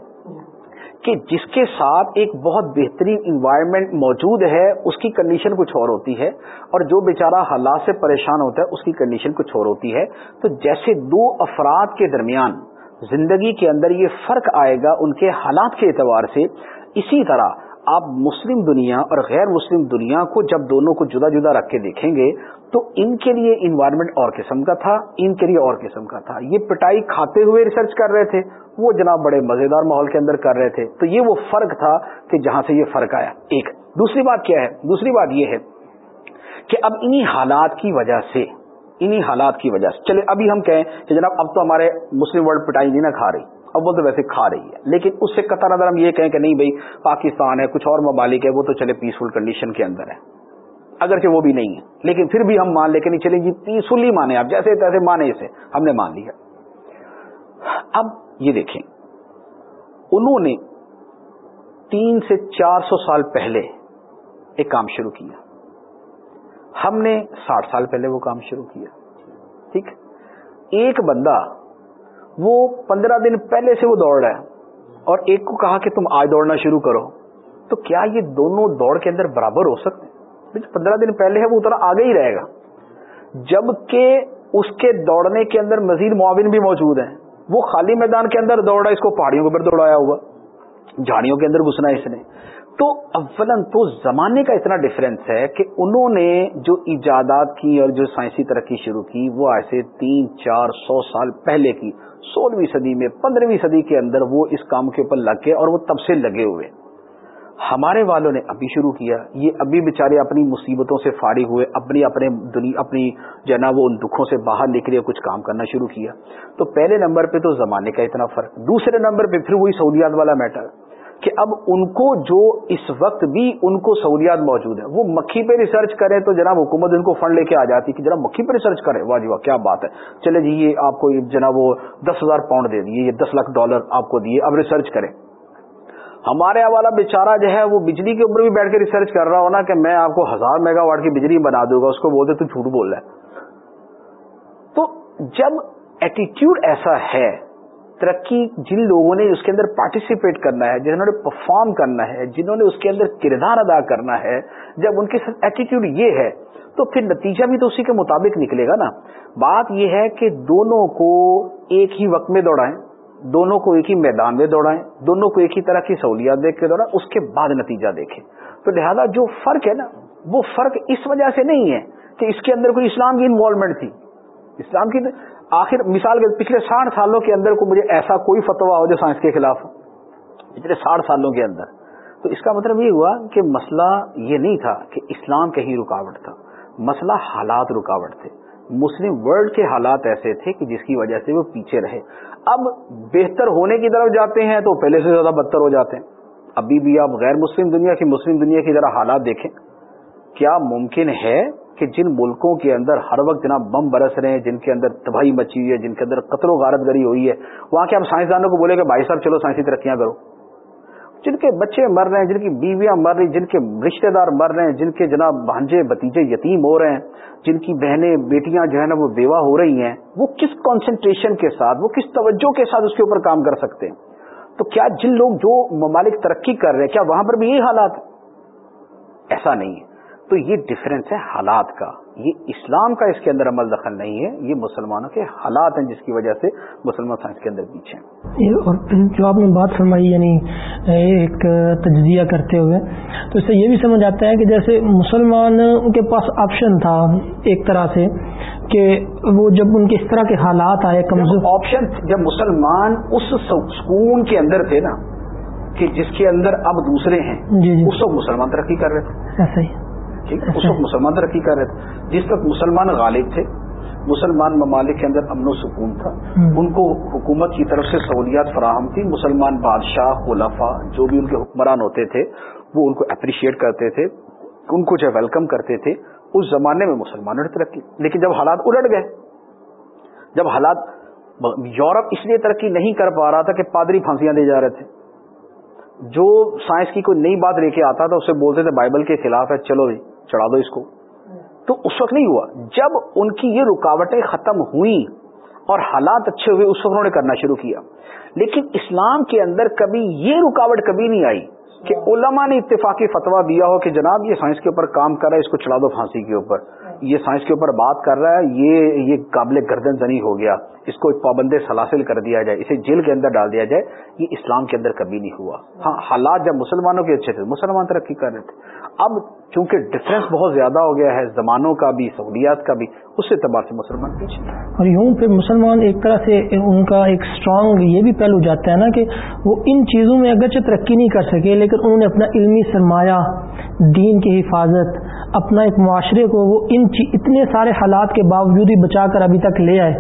کہ جس کے ساتھ ایک بہت bہترین انوائرمنٹ موجود ہے، اس کی کنڈیشن کچھ اور ہوتی ہے۔ اور جو بیچارہ حالات سے پریشان ہوتا ہے، اس کی کنڈیشن کچھ اور ہوتی ہے۔ تو جیسے دو افراد کے درمیان زندگی کے اندر یہ فرق آئے گا ان کے حالات کے اعتبار سے، اسی طرح آپ مسلم دنیا اور غیر مسلم دنیا کو جب دونوں کو جدا جدا رکھ کے دیکھیں گے، تو ان کے لیے انوائرمنٹ اور قسم کا تھا، ان کے لیے اور قسم کا تھا۔ یہ پٹائی کھاتے ہوئے ریسرچ کر رہے تھے۔ وہ جناب بڑے مزیدار ماحول کے اندر کر رہے تھے۔ تو یہ وہ فرق تھا کہ جہاں سے یہ فرق آیا۔ ایک، دوسری بات کیا ہے؟ دوسری بات یہ ہے کہ اب انہی حالات کی وجہ سے، انہی حالات کی وجہ سے، چلے ابھی ہم کہیں کہ جناب اب تو ہمارے مسلم ورلڈ پٹائی نہیں نہ کھا رہی، اب وہ تو ویسے کھا رہی ہے۔ لیکن اس سے قطر نظر ہم یہ کہیں کہ نہیں بھائی پاکستان ہے، کچھ اور ممالک ہے، وہ تو چلے پیسفل کنڈیشن کے اندر ہے۔ اگرچہ وہ بھی نہیں ہے، لیکن پھر بھی ہم مان لے کے نہیں، چلیں جی پیسفلی مانے آپ، جیسے تیسے مانے اسے، ہم نے مان لیا۔ اب یہ دیکھیں۔ انہوں نے تین سے چار سو سال پہلے ایک کام شروع کیا۔ ہم نے ساٹھ سال پہلے وہ کام شروع کیا۔ ٹھیک۔ ایک بندہ وہ پندرہ دن پہلے سے وہ دوڑ رہا ہے اور ایک کو کہا کہ تم آج دوڑنا شروع کرو۔ تو کیا یہ دونوں دوڑ کے اندر برابر ہو سکتے ہیں؟ پندرہ دن پہلے ہے وہ اتنا آگے ہی رہے گا۔ جبکہ اس کے دوڑنے کے اندر مزید معاون بھی موجود ہیں۔ وہ خالی میدان کے اندر دوڑا، اس کو پہاڑیوں کے اوپر دوڑایا ہوا، جھاڑیوں کے اندر گھسنا اس نے۔ تو اولن تو زمانے کا اتنا ڈفرینس ہے کہ انہوں نے جو ایجادات کی اور جو سائنسی ترقی شروع کی، وہ ایسے تین، چار، سو سال پہلے کی، سولہویں صدی میں، پندرہویں صدی کے اندر وہ اس کام کے اوپر لگ گئے اور وہ تب سے لگے ہوئے۔ ہمارے والوں نے ابھی شروع کیا، یہ ابھی بےچارے اپنی مصیبتوں سے فارغ ہوئے، اپنی اپنے دنیا اپنی جو ہے نا وہ ان دکھوں سے باہر نکلے کچھ کام کرنا شروع کیا۔ تو پہلے نمبر پہ تو زمانے کا اتنا فرق، دوسرے نمبر پہ پھر وہی سہولیات والا میٹر کہ اب ان کو جو اس وقت بھی ان کو سہولیات موجود ہیں، وہ مکھی پہ ریسرچ کریں تو جناب حکومت ان کو فنڈ لے کے آ جاتی کہ جناب مکھی پہ ریسرچ کریں۔ واہ جی واہ، کیا بات ہے۔ چلے جی یہ آپ کو جناب وہ دس ہزار پاؤنڈ دے دیے، یہ دس لاکھ ڈالر آپ کو دیے، اب ریسرچ کریں۔ ہمارے والا بیچارہ جو ہے وہ بجلی کے اوپر بھی بیٹھ کے ریسرچ کر رہا ہونا کہ میں آپ کو ہزار میگا واٹ کی بجلی بنا دوں گا، اس کو بولتے تو جھوٹ بول رہا ہے۔ تو جب ایٹیٹیوڈ ایسا ہے، ترقی جن لوگوں نے اس کے اندر پارٹیسپیٹ کرنا ہے، جنہوں نے پرفارم کرنا ہے، جنہوں نے اس کے اندر کردار ادا کرنا ہے، جب ان کے ساتھ ایٹیٹیوڈ یہ ہے، تو پھر نتیجہ بھی تو اسی کے مطابق نکلے گا نا۔ بات یہ ہے کہ دونوں کو ایک ہی وقت میں دوڑائیں۔ دونوں کو ایک ہی میدان میں دوڑائیں، دونوں کو ایک ہی طرح کی سہولیات دیکھ کے دوڑائیں، اس کے بعد نتیجہ دیکھیں۔ تو لہذا جو فرق ہے نا، وہ فرق اس وجہ سے نہیں ہے کہ اس کے اندر کوئی اسلام کی انوالومنٹ تھی۔ اسلام کی آخر مثال کے پچھلے ساٹھ سالوں کے اندر کو مجھے ایسا کوئی فتوا ہو جو سائنس کے خلاف پچھلے ساٹھ سالوں کے اندر۔ تو اس کا مطلب یہ ہوا کہ مسئلہ یہ نہیں تھا کہ اسلام کہیں رکاوٹ تھا۔ مسئلہ حالات رکاوٹ تھے۔ مسلم ورلڈ کے حالات ایسے تھے کہ جس کی وجہ سے وہ پیچھے رہے۔ اب بہتر ہونے کی طرف جاتے ہیں تو پہلے سے زیادہ بدتر ہو جاتے ہیں۔ ابھی بھی آپ غیر مسلم دنیا کی مسلم دنیا کی ذرا حالات دیکھیں۔ کیا ممکن ہے کہ جن ملکوں کے اندر ہر وقت جناب بم برس رہے ہیں، جن کے اندر تباہی مچی ہوئی ہے، جن کے اندر قتل و غارت گری ہوئی ہے، وہاں کے ہم سائنسدانوں کو بولے کہ بھائی صاحب چلو سائنسی ترقیاں کرو۔ جن کے بچے مر رہے ہیں، جن کی بیویاں مر رہی، جن کے رشتہ دار مر رہے ہیں، جن کے جناب بھانجے، بھتیجے یتیم ہو رہے ہیں، جن کی بہنیں، بیٹیاں جو ہے نا، وہ بیوہ ہو رہی ہیں، وہ کس کانسنٹریشن کے ساتھ، وہ کس توجہ کے ساتھ اس کے اوپر کام کر سکتے ہیں؟ تو کیا جن لوگ جو ممالک ترقی کر رہے ہیں، کیا وہاں پر بھی یہی حالات؟ ایسا نہیں ہے۔ تو یہ ڈفرینس ہے حالات کا۔ یہ اسلام کا اس کے اندر عمل دخل نہیں ہے یہ مسلمانوں کے حالات ہیں جس کی وجہ سے مسلمان سائنس کے اندر پیچھے ہیں۔ اور جو آپ نے بات فرمائی یعنی ایک تجزیہ کرتے ہوئے تو اس سے یہ بھی سمجھ آتا ہے کہ جیسے مسلمان کے پاس آپشن تھا ایک طرح سے کہ وہ جب ان کے اس طرح کے حالات آئے کمزور آپشن جب مسلمان اس سکون کے اندر تھے نا کہ جس کے اندر اب دوسرے ہیں جی جی۔ اس وقت مسلمان ترقی کر رہے تھے۔ ایسا ہی۔ ٹھیک اس وقت مسلمان ترقی کر رہے تھے۔ جس وقت مسلمان غالب تھے مسلمان ممالک کے اندر امن و سکون تھا۔ ان کو حکومت کی طرف سے سہولیات فراہم تھی مسلمان بادشاہ خلافہ جو بھی ان کے حکمران ہوتے تھے وہ ان کو اپریشیٹ کرتے تھے ان کو جو ویلکم کرتے تھے۔ اس زمانے میں مسلمانوں نے ترقی لیکن جب حالات الٹ گئے جب حالات یورپ اس لیے ترقی نہیں کر پا رہا تھا کہ پادری پھانسیاں دے جا رہے تھے۔ جو سائنس کی کوئی نئی بات لے کے آتا تھا اسے بولتے تھے بائبل کے خلاف ہے چلو بھائی چڑھا دو اس کو۔ تو اس وقت نہیں ہوا۔ جب ان کی یہ رکاوٹیں ختم ہوئی اور حالات اچھے ہوئے، اس وقت انہوں نے کرنا شروع کیا۔ لیکن اسلام کے اندر کبھی یہ رکاوٹ کبھی نہیں آئی کہ علماء نے اتفاقی فتوا دیا ہو کہ جناب یہ سائنس کے اوپر کام کر رہا ہے، اس کو چڑھا دو پھانسی کے اوپر۔ یہ سائنس کے اوپر بات کر رہا ہے، یہ یہ قابل گردن زنی ہو گیا۔ اس کو ایک پابند سلاسل کر دیا جائے، اسے جیل کے اندر ڈال دیا جائے، یہ اسلام کے اندر کبھی نہیں ہوا۔ ہاں حالات جب مسلمانوں کے اچھے تھے، مسلمان ترقی کر رہے تھے۔ اب چونکہ ڈفرینس بہت زیادہ ہو گیا ہے، زمانوں کا بھی، سہولیات کا بھی، اس اعتبار سے مسلمان پیچھے اور یوں پھر مسلمان ایک طرح سے ان کا ایک اسٹرانگ یہ بھی پہلو جاتا ہے نا کہ وہ ان چیزوں میں اگرچہ ترقی نہیں کر سکے، لیکن انہوں نے اپنا علمی سرمایہ، دین کی حفاظت، اپنا ایک معاشرے کو وہ ان اتنے سارے حالات کے باوجود ہی بچا کر ابھی تک لے آئے۔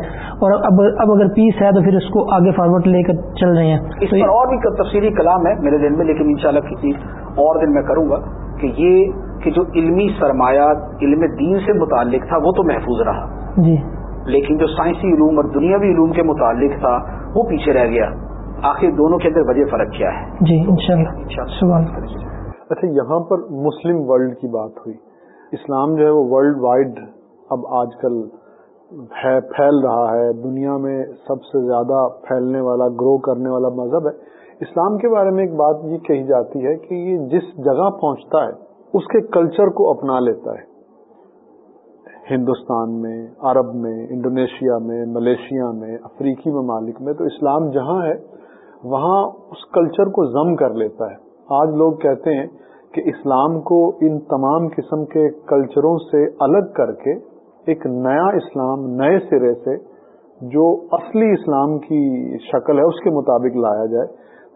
اور اب اب اگر پیس ہے تو پھر اس کو آگے فارورڈ لے کر چل رہے ہیں. اس پر اور بھی تفصیلی کلام ہے میرے دن میں لیکن انشاءاللہ کسی اور دن میں کروں گا کہ یہ کہ جو علمی سرمایہ علم دین سے متعلق تھا وہ تو محفوظ رہا۔ جی۔ لیکن جو سائنسی علوم اور دنیاوی علوم کے متعلق تھا وہ پیچھے رہ گیا۔ آخر دونوں کے اندر وجہ فرق کیا ہے؟ جی انشاءاللہ۔ اچھا یہاں پر مسلم ورلڈ کی بات ہوئی۔ اسلام جو ہے وہ ورلڈ وائڈ اب آج کل پھیل رہا ہے، دنیا میں سب سے زیادہ پھیلنے والا، گرو کرنے والا مذہب ہے۔ اسلام کے بارے میں ایک بات یہ کہی جاتی ہے کہ یہ جس جگہ پہنچتا ہے، اس کے کلچر کو اپنا لیتا ہے۔ ہندوستان میں، عرب میں، انڈونیشیا میں، ملیشیا میں، افریقی ممالک میں، تو اسلام جہاں ہے، وہاں اس کلچر کو ضم کر لیتا ہے۔ آج لوگ کہتے ہیں کہ اسلام کو ان تمام قسم کے کلچروں سے الگ کر کے ایک نیا اسلام، نئے سرے سے جو اصلی اسلام کی شکل ہے، اس کے مطابق لایا جائے۔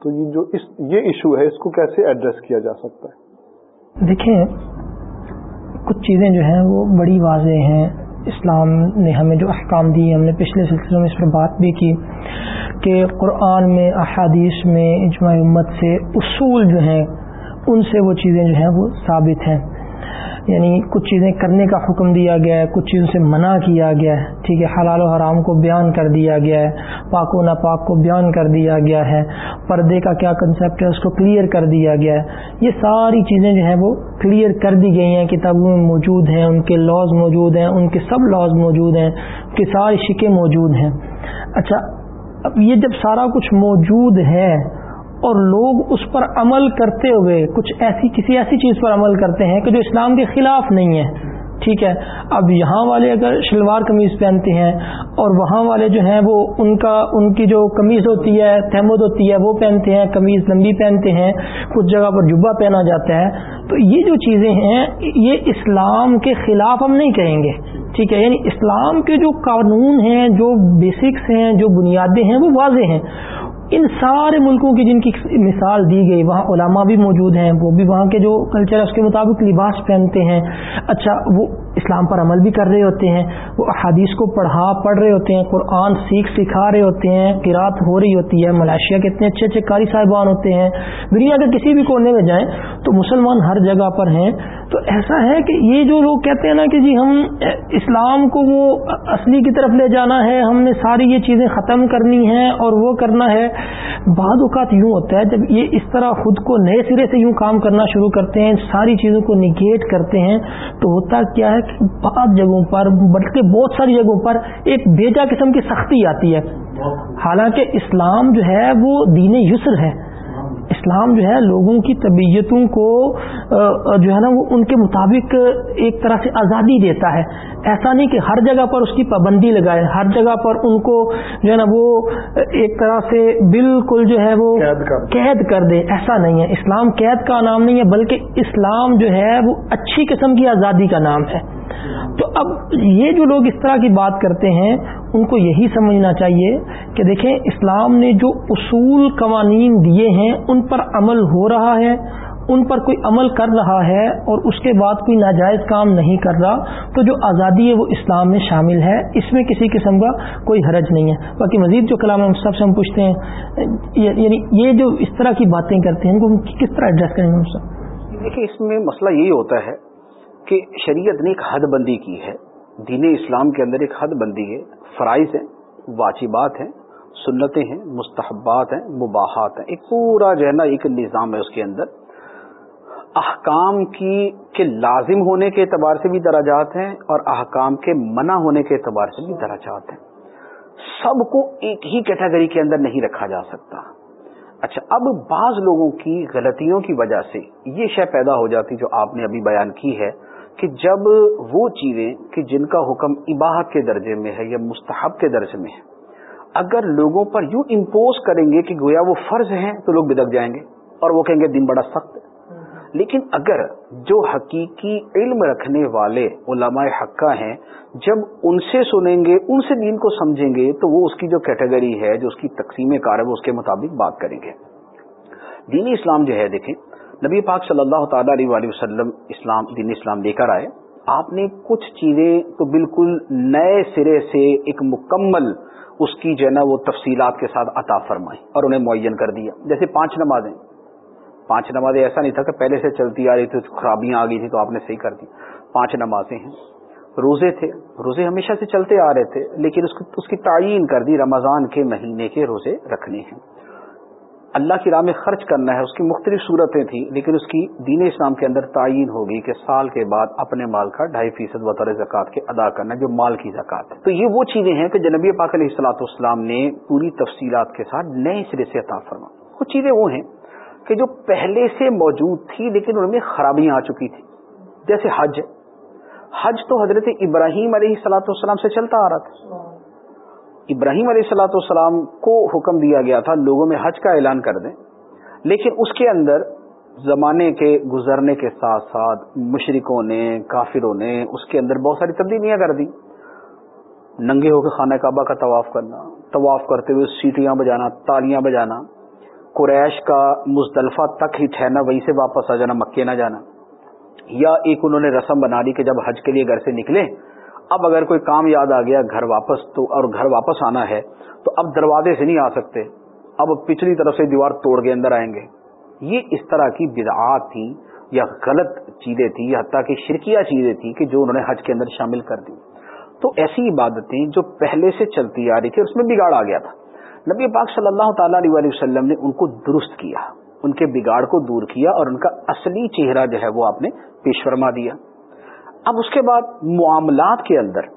تو یہ جو اس، یہ ایشو ہے، اس کو کیسے ایڈریس کیا جا سکتا ہے؟ دیکھیں، کچھ چیزیں جو ہیں وہ بڑی واضح ہیں۔ اسلام نے ہمیں جو احکام دی ہم نے پچھلے سلسلوں میں اس پر بات بھی کی کہ قرآن میں، احادیث میں، اجماع امت سے اصول جو ہیں، ان سے وہ چیزیں جو ہیں وہ ثابت ہیں۔ یعنی کچھ چیزیں کرنے کا حکم دیا گیا ہے، کچھ چیزوں سے منع کیا گیا ہے۔ ٹھیک ہے، حلال و حرام کو بیان کر دیا گیا ہے، پاک و ناپاک کو بیان کر دیا گیا ہے، پردے کا کیا کنسیپٹ ہے، اس کو کلیئر کر دیا گیا ہے۔ یہ ساری چیزیں جو ہیں وہ کلیئر کر دی گئی ہیں، کتابوں میں موجود ہیں، ان کے لاز موجود ہیں، ان کے سب لاز موجود ہیں، ان کی ساری شکیں موجود ہیں۔ اچھا اب یہ جب سارا کچھ موجود ہے اور لوگ اس پر عمل کرتے ہوئے کچھ ایسی کسی ایسی چیز پر عمل کرتے ہیں کہ جو اسلام کے خلاف نہیں ہے۔ ٹھیک ہے، اب یہاں والے اگر شلوار قمیض پہنتے ہیں اور وہاں والے جو ہیں وہ ان کا، ان کی جو قمیض ہوتی ہے، تحمد ہوتی ہے، وہ پہنتے ہیں، قمیض لمبی پہنتے ہیں، کچھ جگہ پر جبہ پہنا جاتا ہے۔ تو یہ جو چیزیں ہیں، یہ اسلام کے خلاف ہم نہیں کہیں گے۔ ٹھیک ہے یعنی اسلام کے جو قانون ہیں، جو بیسکس ہیں، جو بنیادیں ہیں، وہ واضح ہیں۔ ان سارے ملکوں کی جن کی مثال دی گئی، وہاں علماء بھی موجود ہیں، وہ بھی وہاں کے جو کلچر ہے، اس کے مطابق لباس پہنتے ہیں۔ اچھا وہ اسلام پر عمل بھی کر رہے ہوتے ہیں، وہ احادیث کو پڑھا، پڑھ رہے ہوتے ہیں، قرآن، سیکھ سکھا رہے ہوتے ہیں قرات ہو رہی ہوتی ہے ملائیشیا کے اتنے اچھے اچھے قاری صاحبان ہوتے ہیں۔ دنیا کے کسی بھی کونے میں جائیں تو مسلمان ہر جگہ پر ہیں۔ تو ایسا ہے کہ یہ جو لوگ کہتے ہیں نا کہ جی ہم اسلام کو وہ اصلی کی طرف لے جانا ہے، ہم نے ساری یہ چیزیں ختم کرنی ہیں اور وہ کرنا ہے بعض اوقات یوں ہوتا ہے جب یہ اس طرح خود کو نئے سرے سے یوں کام کرنا شروع کرتے ہیں ساری چیزوں کو نگیٹ کرتے ہیں تو ہوتا کیا ہے کہ بعض جگہوں پر بلکہ بہت ساری جگہوں پر ایک بیجا قسم کی سختی آتی ہے۔ حالانکہ اسلام جو ہے وہ دین یسر ہے۔ اسلام جو ہے لوگوں کی طبیعتوں کو جو ہے نا وہ ان کے مطابق ایک طرح سے آزادی دیتا ہے۔ ایسا نہیں کہ ہر جگہ پر اس کی پابندی لگائے ہر جگہ پر ان کو جو ہے نا وہ ایک طرح سے بالکل جو ہے وہ قید کر دے۔ ایسا نہیں ہے۔ اسلام قید کا نام نہیں ہے بلکہ اسلام جو ہے وہ اچھی قسم کی آزادی کا نام ہے۔ تو اب یہ جو لوگ اس طرح کی بات کرتے ہیں ان کو یہی سمجھنا چاہیے کہ دیکھیں اسلام نے جو اصول قوانین دیے ہیں، ان پر عمل ہو رہا ہے، ان پر کوئی عمل کر رہا ہے اور اس کے بعد کوئی ناجائز کام نہیں کر رہا، تو جو آزادی ہے وہ اسلام میں شامل ہے۔ اس میں کسی قسم کا کوئی حرج نہیں ہے۔ باقی مزید جو کلام ہم سب سے ہم پوچھتے ہیں یعنی یہ جو اس طرح کی باتیں کرتے ہیں، ان کو کس طرح ایڈریس کریں گے ہم سب؟ دیکھیے اس میں مسئلہ یہی ہوتا ہے کہ شریعت نے ایک حد بندی کی ہے۔ دین اسلام کے اندر ایک حد بندی ہے۔ فرائض ہیں، واجبات ہیں، سنتیں ہیں، مستحبات ہیں، مباحات ہیں۔ ایک پورا جو ہے نا ایک نظام ہے اس کے اندر۔ احکام کی کے لازم ہونے کے اعتبار سے بھی دراجات ہیں اور احکام کے منع ہونے کے اعتبار سے بھی دراجات ہیں۔ سب کو ایک ہی کیٹیگری کے اندر نہیں رکھا جا سکتا۔ اچھا اب بعض لوگوں کی غلطیوں کی وجہ سے یہ شے پیدا ہو جاتی جو آپ نے ابھی بیان کی ہے۔ کہ جب وہ چیزیں کہ جن کا حکم اباحت کے درجے میں ہے یا مستحب کے درجے میں ہے اگر لوگوں پر یوں امپوز کریں گے کہ گویا وہ فرض ہیں تو لوگ بدک جائیں گے اور وہ کہیں گے دن بڑا سخت لیکن اگر جو حقیقی علم رکھنے والے علماء حقہ ہیں، جب ان سے سنیں گے، ان سے دین کو سمجھیں گے، تو وہ اس کی جو کیٹیگری ہے، جو اس کی تقسیم کار ہے، وہ اس کے مطابق بات کریں گے۔ دینی اسلام جو ہے، دیکھیں نبی پاک صلی اللہ تعالی علیہ وسلم اسلام، دین اسلام لے کر آئے۔ آپ نے کچھ چیزیں تو بالکل نئے سرے سے ایک مکمل اس کی جو ہے نا وہ تفصیلات کے ساتھ عطا فرمائی اور انہیں معین کر دیا۔ جیسے پانچ نمازیں۔ پانچ نمازیں ایسا نہیں تھا کہ پہلے سے چلتی آ رہی تھی خرابیاں آ گئی تھی تو آپ نے صحیح کر دی۔ پانچ نمازیں ہیں۔ روزے تھے۔ روزے ہمیشہ سے چلتے آ رہے تھے، لیکن اس کی تعین کر دی رمضان کے مہینے کے روزے رکھنے ہیں۔ اللہ کی راہ میں خرچ کرنا ہے، اس کی مختلف صورتیں تھیں، لیکن اس کی دین اسلام کے اندر تعین ہوگی کہ سال کے بعد اپنے مال کا ڈھائی فیصد بطور زکوٰۃ کے ادا کرنا، جو مال کی زکوٰۃ ہے۔ تو یہ وہ چیزیں ہیں کہ جنبی پاک علیہ السلاۃ والسلام نے پوری تفصیلات کے ساتھ نئے سرے سے عطا فرما وہ چیزیں وہ ہیں کہ جو پہلے سے موجود تھی لیکن ان میں خرابیاں آ چکی تھی جیسے حج۔ حج تو حضرت ابراہیم علیہ السلاۃ والسلام سے چلتا آ رہا تھا۔ ابراہیم علیہ السلاۃ والسلام کو حکم دیا گیا تھا لوگوں میں حج کا اعلان کر دیں، لیکن اس کے اندر زمانے کے گزرنے کے ساتھ ساتھ مشرقوں نے، کافروں نے اس کے اندر بہت ساری تبدیلیاں کر دی ننگے ہو کے خانہ کعبہ کا طواف کرنا، طواف کرتے ہوئے سیٹیاں بجانا، تالیاں بجانا، قریش کا مزدلفہ تک ہی ٹھہرنا، وہیں سے واپس آ جانا، مکے نہ جانا۔ یا ایک انہوں نے رسم بنا لی کہ جب حج کے لیے گھر سے نکلے اب اگر کوئی کام یاد آ گیا گھر واپس تو اور گھر واپس آنا ہے تو اب دروازے سے نہیں آ سکتے۔ اب پچھلی طرف سے دیوار توڑ کے اندر آئیں گے۔ یہ اس طرح کی بدعات تھی یا غلط چیزیں تھیں یا حتیٰ کہ شرکیہ چیزیں تھیں کہ جو انہوں نے حج کے اندر شامل کر دی۔ تو ایسی عبادتیں جو پہلے سے چلتی آ رہی تھی اس میں بگاڑ آ گیا تھا۔ نبی پاک صلی اللہ تعالی علیہ وسلم نے ان کو درست کیا، ان کے بگاڑ کو دور کیا اور ان کا اصلی چہرہ جو ہے وہ آپ نے پیش فرما دیا۔ اب اس کے بعد معاملات کے اندر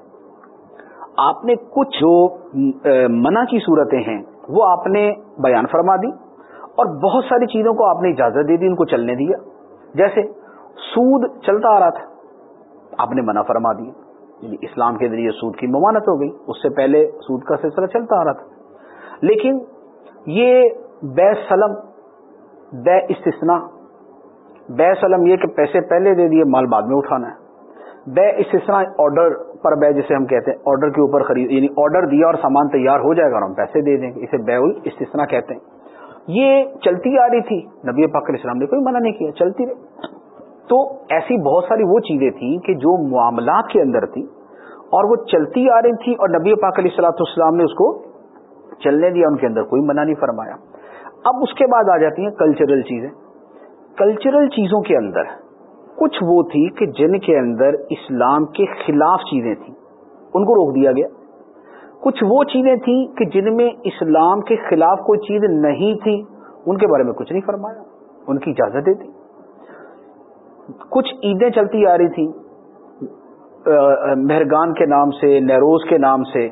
آپ نے کچھ جو منع کی صورتیں ہیں، وہ آپ نے بیان فرما دی اور بہت ساری چیزوں کو آپ نے اجازت دے دی، ان کو چلنے دیا۔ جیسے سود چلتا آ رہا تھا، آپ نے منع فرما دیا۔ یعنی اسلام کے ذریعے سود کی ممانت ہو گئی، اس سے پہلے سود کا سلسلہ چلتا آ رہا تھا۔ لیکن یہ بے سلم، بے استثنا بے سلم یہ کہ پیسے پہلے دے دیے، مال بعد میں اٹھانا ہے۔ بے استثنا آرڈر پر بے جسے ہم کہتے ہیں آرڈر کے اوپر خرید یعنی آرڈر دیا اور سامان تیار ہو جائے گا اور ہم پیسے دے دیں گے، اسے بے استثنا کہتے ہیں۔ یہ چلتی آ رہی تھی، نبی پاک علیہ السلام نے کوئی منع نہیں کیا، چلتی رہی۔ تو ایسی بہت ساری وہ چیزیں تھیں کہ جو معاملات کے اندر تھی اور وہ چلتی آ رہی تھی اور نبی پاک علیہ السلاۃ السلام نے اس کو چلنے دیا، ان کے اندر کوئی منع نہیں فرمایا۔ اب اس کے بعد آ جاتی ہیں کلچرل چیزیں۔ کلچرل چیزوں کے اندر کچھ وہ تھی کہ جن کے اندر اسلام کے خلاف چیزیں تھیں، ان کو روک دیا گیا۔ کچھ وہ چیزیں تھیں کہ جن میں اسلام کے خلاف کوئی چیز نہیں تھی، ان کے بارے میں کچھ نہیں فرمایا، ان کی اجازت دیتی کچھ عیدیں چلتی آ رہی تھیں مہرگان کے نام سے نیروز کے نام سے۔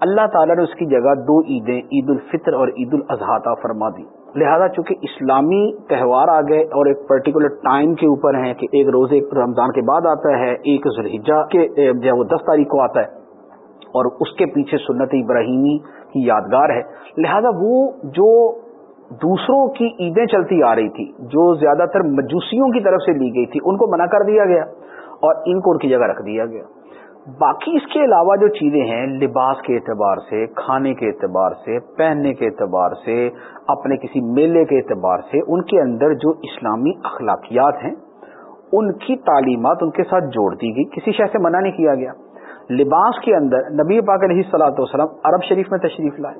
اللہ تعالیٰ نے اس کی جگہ دو عیدیں، عید الفطر اور عید الاضحیٰ فرما دی۔ لہذا چونکہ اسلامی تہوار آ گئے اور ایک پرٹیکولر ٹائم کے اوپر ہیں کہ ایک روزے رمضان کے بعد آتا ہے، ایک ذوالحجہ کے، جو ہے وہ دس تاریخ کو آتا ہے اور اس کے پیچھے سنت ابراہیمی کی یادگار ہے۔ لہذا وہ جو دوسروں کی عیدیں چلتی آ رہی تھی، جو زیادہ تر مجوسیوں کی طرف سے لی گئی تھی، ان کو منع کر دیا گیا اور ان کو ان کی جگہ رکھ دیا گیا۔ باقی اس کے علاوہ جو چیزیں ہیں، لباس کے اعتبار سے، کھانے کے اعتبار سے، پہننے کے اعتبار سے، اپنے کسی میلے کے اعتبار سے، ان کے اندر جو اسلامی اخلاقیات ہیں، ان کی تعلیمات ان کے ساتھ جوڑ دی گئی۔ کسی شہر سے منع نہیں کیا گیا۔ لباس کے اندر نبی پاک علیہ صلاح وسلم عرب شریف میں تشریف لائے۔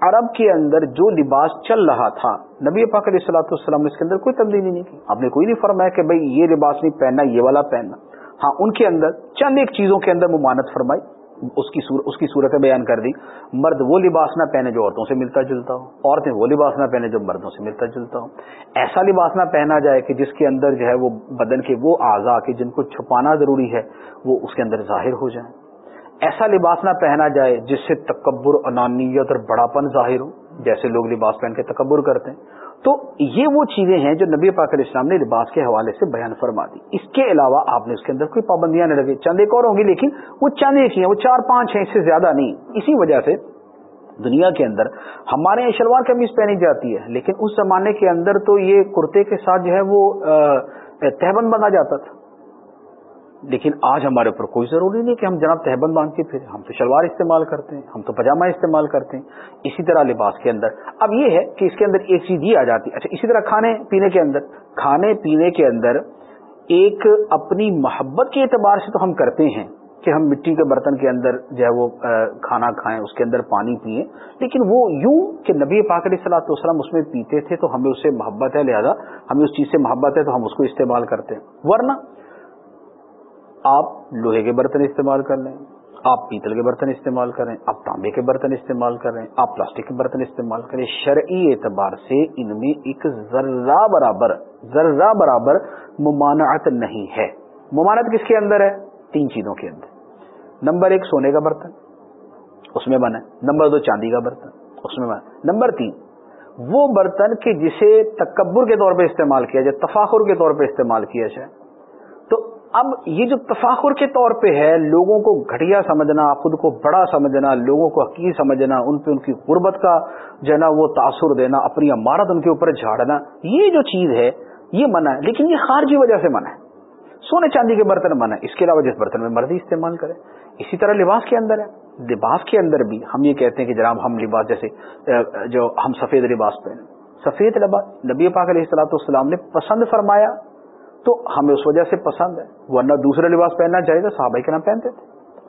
عرب کے اندر جو لباس چل رہا تھا، نبی پاک علیہ صلاح والسلام نے اس کے اندر کوئی تبدیلی نہیں کی۔ آپ نے کوئی نہیں فرمایا کہ بھائی یہ لباس نہیں پہننا، یہ والا پہننا۔ ہاں ان کے اندر چند ایک چیزوں کے اندر ممانت فرمائی، اس کی اس کی صورت بیان کر دی۔ مرد وہ لباس نہ پہنے جو عورتوں سے ملتا جلتا ہو۔ عورتیں وہ لباس نہ پہنے جو مردوں سے ملتا جلتا ہو۔ ایسا لباس نہ پہنا جائے کہ جس کے اندر جو ہے وہ بدن کے وہ اعضاء کے جن کو چھپانا ضروری ہے، وہ اس کے اندر ظاہر ہو جائیں۔ ایسا لباس نہ پہنا جائے جس سے تکبر، انانیت اور بڑاپن ظاہر ہو، جیسے لوگ لباس پہن کے تکبر کرتے ہیں۔ تو یہ وہ چیزیں ہیں جو نبی پاک علیہ السلام نے لباس کے حوالے سے بیان فرما دی۔ اس کے علاوہ آپ نے اس کے اندر کوئی پابندیاں نہیں لگی چند ایک اور ہوں گی لیکن وہ چند ایک ہی ہیں، وہ چار پانچ ہیں، اس سے زیادہ نہیں۔ اسی وجہ سے دنیا کے اندر ہمارے یہاں شلوار قمیض پہنی جاتی ہے، لیکن اس زمانے کے اندر تو یہ کرتے کے ساتھ جو ہے وہ تہبند بنا جاتا تھا۔ لیکن آج ہمارے اوپر کوئی ضروری نہیں کہ ہم جناب تہبند باندھ کے پھر ہم تو شلوار استعمال کرتے ہیں، ہم تو پاجامہ استعمال کرتے ہیں۔ اسی طرح لباس کے اندر۔ اب یہ ہے کہ اس کے اندر ایک چیز یہ آ جاتی ہے۔ اچھا اسی طرح کھانے پینے کے اندر۔ کھانے پینے کے اندر ایک اپنی محبت کے اعتبار سے تو ہم کرتے ہیں کہ ہم مٹی کے برتن کے اندر جو ہے وہ کھانا کھائیں، اس کے اندر پانی پئیں لیکن وہ یوں کہ نبی پاک علیہ صلاح وسلم اس میں پیتے تھے تو ہمیں اس سے محبت ہے، لہذا ہمیں اس چیز سے محبت ہے تو ہم اس کو استعمال کرتے ہیں۔ ورنہ آپ لوہے کے برتن استعمال کر لیں، آپ پیتل کے برتن استعمال کریں، آپ تانبے کے برتن استعمال کریں آپ پلاسٹک کے برتن استعمال کریں۔ شرعی اعتبار سے ان میں ایک ذرہ برابر ذرہ برابر ممانعت نہیں ہے۔ ممانعت کس کے اندر ہے؟ تین چیزوں کے اندر۔ نمبر ایک سونے کا برتن، اس میں بنا۔ نمبر دو چاندی کا برتن، اس میں بنا۔ نمبر تین، وہ برتن کہ جسے تکبر کے طور پہ استعمال کیا جائے، تفاخر کے طور پہ استعمال کیا جائے۔ تو اب یہ جو تفاخر کے طور پہ ہے، لوگوں کو گھٹیا سمجھنا، خود کو بڑا سمجھنا، لوگوں کو حقیقی سمجھنا، ان پہ ان کی غربت کا جو ہے نا وہ تاثر دینا، اپنی عمارت ان کے اوپر جھاڑنا، یہ جو چیز ہے، یہ منع ہے، لیکن یہ خارجی وجہ سے منع ہے۔ سونے چاندی کے برتن منع ہے، اس کے علاوہ جس برتن میں مرضی استعمال کرے۔ اسی طرح لباس کے اندر ہے۔ لباس کے اندر بھی ہم یہ کہتے ہیں کہ جناب ہم لباس جیسے جو ہم سفید لباس پہنے سفید لباس نبی پاک علیہ السلاۃ والسلام نے پسند فرمایا تو ہمیں اس وجہ سے پسند ہے۔ ورنہ دوسرا لباس پہننا چاہیے تو صحابہ کے نام پہنتے تھے۔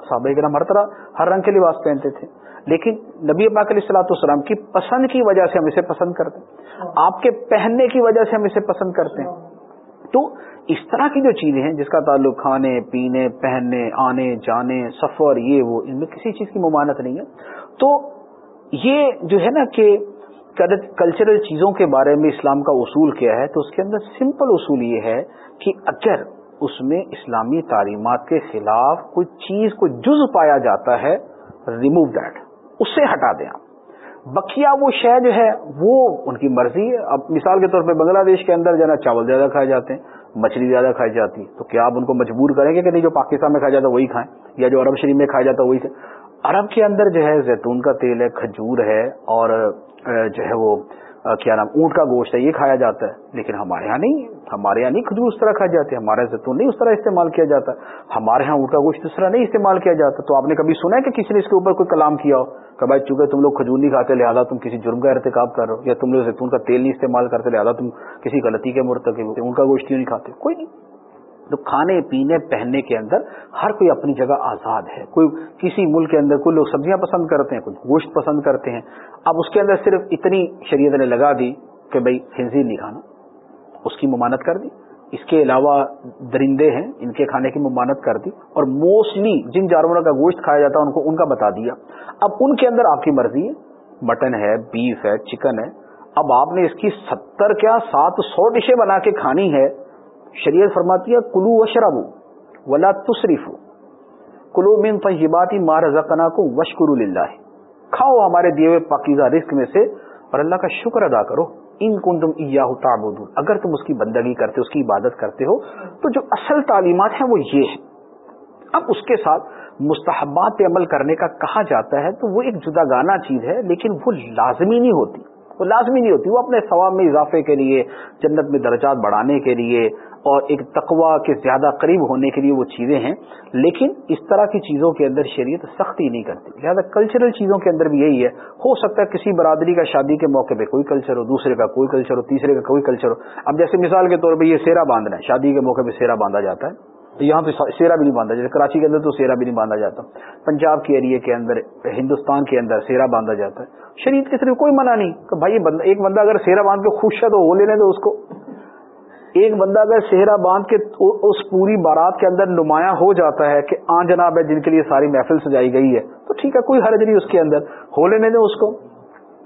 صحابہ کے نام ہر طرح ہر رنگ کے لباس پہنتے تھے۔ لیکن نبی پاک علیہ السلاۃ والسلام کی پسند کی وجہ سے ہم اسے پسند کرتے ہیں۔ آپ کے پہننے کی وجہ سے ہم اسے پسند کرتے ہیں۔ تو اس طرح کی جو چیزیں ہیں جس کا تعلق کھانے، پینے، پہننے، آنے، جانے، سفر، یہ وہ، ان میں کسی چیز کی ممانت نہیں ہے۔ تو یہ جو ہے نا کہ کلچرل چیزوں کے بارے میں اسلام کا اصول کیا ہے، تو اس کے اندر سمپل اصول یہ ہے کہ اگر اس میں اسلامی تعلیمات کے خلاف کوئی چیز کو جز پایا جاتا ہے ریموو دیٹ اس سے ہٹا دیں آپ۔ بکیا وہ شے جو ہے، وہ ان کی مرضی ہے۔ اب مثال کے طور پہ بنگلہ دیش کے اندر جو ہے چاول زیادہ کھائے جاتے ہیں، مچھلی زیادہ کھائی جاتی۔ ہے تو کیا آپ ان کو مجبور کریں گے کہ نہیں، جو پاکستان میں کھایا جاتا ہے، وہی کھائیں؟ یا جو عرب شریف میں کھایا جاتا ہے، وہی کھائیں؟ عرب کے اندر جو ہے زیتون کا تیل ہے، کھجور ہے اور جو ہے وہ کیا نام، اونٹ کا گوشت ہے، یہ کھایا جاتا ہے۔ لیکن ہمارے یہاں نہیں، ہمارے یہاں نہیں کھجور اس طرح کھائی جاتی ہے، ہمارے زیتون نہیں اس طرح استعمال کیا جاتا۔ ہمارے یہاں اونٹ کا گوشت اس طرح نہیں استعمال کیا جاتا۔ تو آپ نے کبھی سنا ہے کہ کسی نے اس کے اوپر کوئی کلام کیا ہو؟ کہ بھائی چونکہ تم لوگ کھجور نہیں کھاتے، لہٰذا تم کسی جرم کا ارتکاب کر رہے ہو، یا تم لوگ زیتون کا تیل نہیں استعمال کرتے، لہٰذا تم کسی غلطی کے مرتکب اونٹ کا گوشت کیوں نہیں کھاتے؟ کوئی نہیں۔ تو کھانے، پینے، پہننے کے اندر ہر کوئی اپنی جگہ آزاد ہے۔ کوئی کسی ملک کے اندر، کوئی لوگ سبزیاں پسند کرتے ہیں، کوئی گوشت پسند کرتے ہیں۔ اب اس کے اندر صرف اتنی شریعت نے لگا دی کہ بھائی خنزیر نہیں کھانا۔ اس کی ممانت کر دی۔ اس کے علاوہ درندے ہیں، ان کے کھانے کی ممانت کر دی۔ اور موسٹلی جن جانوروں کا گوشت کھایا جاتا ہے، ان کو ان کا بتا دیا۔ اب ان کے اندر آپ کی مرضی ہے۔ مٹن ہے، بیف ہے، چکن ہے۔ اب آپ نے اس کی ستر کیا، سات سو ڈشیں بنا کے کھانی ہے۔ شریعت فرماتی ہے کلو و شرابو ولا تصریف کلو من طیباتی ما رزقنا کو وشکر للہ کھاؤ ہمارے دیے ہوئے پاکیزہ رزق میں سے اور اللہ کا شکر ادا کرو۔ ان کن تم تعبدون۔ اگر تم اس کی بندگی کرتے، اس کی عبادت کرتے ہو، تو جو اصل تعلیمات ہیں وہ یہ ہیں۔ اب اس کے ساتھ مستحبات پہ عمل کرنے کا کہا جاتا ہے تو وہ ایک جدا گانا چیز ہے، لیکن وہ لازمی نہیں ہوتی۔ وہ لازمی نہیں ہوتی، وہ اپنے ثواب میں اضافے کے لیے، جنت میں درجات بڑھانے کے لیے اور ایک تقوا کے زیادہ قریب ہونے کے لیے وہ چیزیں ہیں۔ لیکن اس طرح کی چیزوں کے اندر شریعت سختی نہیں کرتی۔ لہٰذا کلچرل چیزوں کے اندر بھی یہی ہے۔ ہو سکتا ہے کسی برادری کا شادی کے موقع پہ کوئی کلچر ہو، دوسرے کا کوئی کلچر ہو، تیسرے کا کوئی کلچر ہو۔ اب جیسے مثال کے طور پہ یہ سیرا باندھنا ہے، شادی کے موقع پہ سیرا باندھا جاتا ہے۔ یہاں پہ سیرا بھی نہیں باندھا جیسے کراچی کے اندر تو سیرا بھی نہیں باندھا جاتا۔ پنجاب کے ایریے کے اندر، ہندوستان کے اندر سیرا باندھا جاتا ہے۔ شریعت کے صرف کوئی منع نہیں کہ بھائی ایک بندہ اگر سیرا باندھ کے خوش ہے تو وہ لینے دو اس کو۔ ایک بندہ اگر سہرا باندھ کے اس پوری بارات کے اندر نمایاں ہو جاتا ہے کہ آ جناب ہے، جن کے لیے ساری محفل سجائی گئی ہے، تو ٹھیک ہے، کوئی حرج نہیں اس کے اندر۔ ہو لینے دیں اس کو۔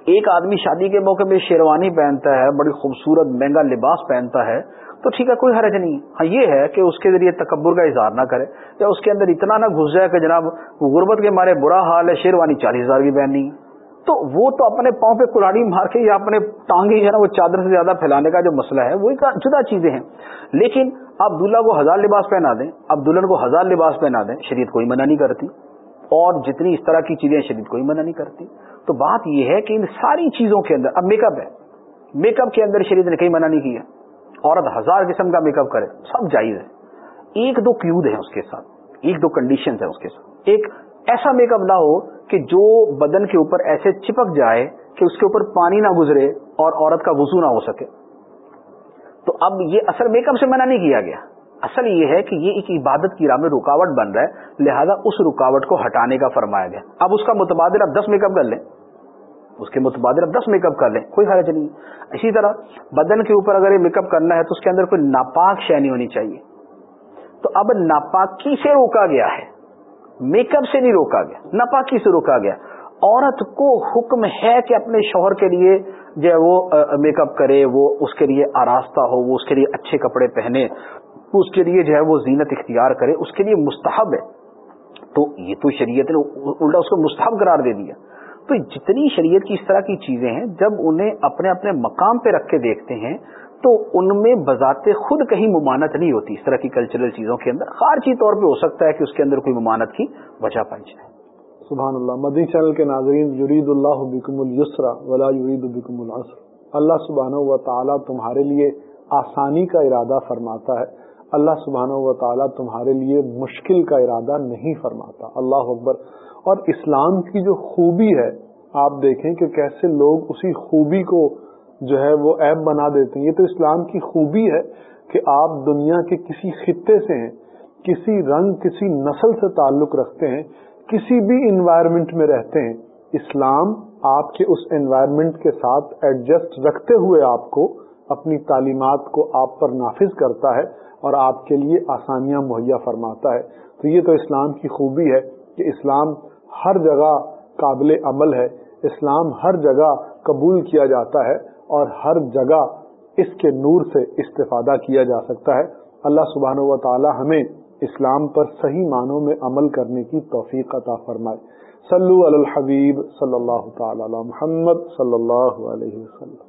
ایک آدمی شادی کے موقع میں شیروانی پہنتا ہے، بڑی خوبصورت مہنگا لباس پہنتا ہے تو ٹھیک ہے، کوئی حرج نہیں۔ ہاں یہ ہے کہ اس کے ذریعے تکبر کا اظہار نہ کرے یا اس کے اندر اتنا نہ گھس جائے کہ جناب غربت کے مارے برا حال ہے، شیروانی چالیس ہزار کی پہننی تو وہ تو اپنے پاؤں پہ کلاڑی مار کے یا اپنے ٹانگے ہے نا وہ چادر سے زیادہ پھیلانے کا جو مسئلہ ہے وہ ایک جدا چیزیں ہیں۔ لیکن آپ دلہا کو ہزار لباس پہنا دیں اب دلہن کو ہزار لباس پہنا دیں، شریعت کوئی منع نہیں کرتی۔ اور جتنی اس طرح کی چیزیں شریعت کوئی منع نہیں کرتی۔ تو بات یہ ہے کہ ان ساری چیزوں کے اندر اب میک اپ ہے۔ میک اپ کے اندر شریعت نے کہیں منع نہیں کیا۔ عورت ہزار قسم کا میک اپ کرے، سب جائز ہے۔ ایک دو کیود ہیں اس کے ساتھ، ایک دو کنڈیشن ہیں اس کے ساتھ۔ ایک ایسا میک اپ نہ ہو کہ جو بدن کے اوپر ایسے چپک جائے کہ اس کے اوپر پانی نہ گزرے اور عورت کا وضو نہ ہو سکے۔ تو اب یہ اصل میک اپ سے منع نہیں کیا گیا۔ اصل یہ ہے کہ یہ ایک عبادت کی راہ میں رکاوٹ بن رہا ہے، لہذا اس رکاوٹ کو ہٹانے کا فرمایا گیا۔ اب اس کا متبادل اب دس میک اپ کر لیں۔ اس کے متبادل اب دس میک اپ کر لیں، کوئی حرج نہیں۔ اسی طرح بدن کے اوپر اگر یہ میک اپ کرنا ہے تو اس کے اندر کوئی ناپاک شہ نہیں ہونی چاہیے۔ تو اب ناپاکی سے روکا گیا ہے۔ میک اپ سے نہیں روکا گیا، ناپاکی سے روکا گیا۔ عورت کو حکم ہے کہ اپنے شوہر کے لیے جو ہے وہ میک اپ کرے، وہ اس کے لیے آراستہ ہو، وہ اس کے لیے اچھے کپڑے پہنے، اس کے لیے جو ہے وہ زینت اختیار کرے، اس کے لیے مستحب ہے۔ تو یہ تو شریعت نے الٹا اس کو مستحب قرار دے دیا۔ تو جتنی شریعت کی اس طرح کی چیزیں ہیں، جب انہیں اپنے اپنے مقام پہ رکھ کے دیکھتے ہیں، تو ان میں بذات خود کہیں ممانت نہیں ہوتی، اس طرح کی کلچرل چیزوں کے اندر۔ خارجی طور پہ ہو سکتا ہے کہ اس کے اندر کوئی ممانت کی وجہ پائی جائے۔ سبحان اللہ۔ مدنی چینل کے ناظرین، یرید اللہ بکم السرا ولا یرید بکم العصر اللہ سبحانہ و تعالیٰ تمہارے لیے آسانی کا ارادہ فرماتا ہے۔ اللہ سبحانہ و تعالیٰ تمہارے لیے مشکل کا ارادہ نہیں فرماتا۔ اللہ اکبر۔ اور اسلام کی جو خوبی ہے، آپ دیکھیں کہ کیسے لوگ اسی خوبی کو جو ہے وہ ایپ بنا دیتے ہیں۔ یہ تو اسلام کی خوبی ہے کہ آپ دنیا کے کسی خطے سے ہیں، کسی رنگ، کسی نسل سے تعلق رکھتے ہیں، کسی بھی انوائرمنٹ میں رہتے ہیں۔ اسلام آپ کے اس انوائرمنٹ کے ساتھ ایڈجسٹ رکھتے ہوئے آپ کو اپنی تعلیمات کو آپ پر نافذ کرتا ہے اور آپ کے لیے آسانیاں مہیا فرماتا ہے۔ تو یہ تو اسلام کی خوبی ہے کہ اسلام ہر جگہ قابل عمل ہے، اسلام ہر جگہ قبول کیا جاتا ہے اور ہر جگہ اس کے نور سے استفادہ کیا جا سکتا ہے۔ اللہ سبحانہ و تعالی ہمیں اسلام پر صحیح معنوں میں عمل کرنے کی توفیق عطا فرمائے۔ صلو علی الحبیب صلی اللہ تعالی علی محمد صلی اللہ علیہ وسلم۔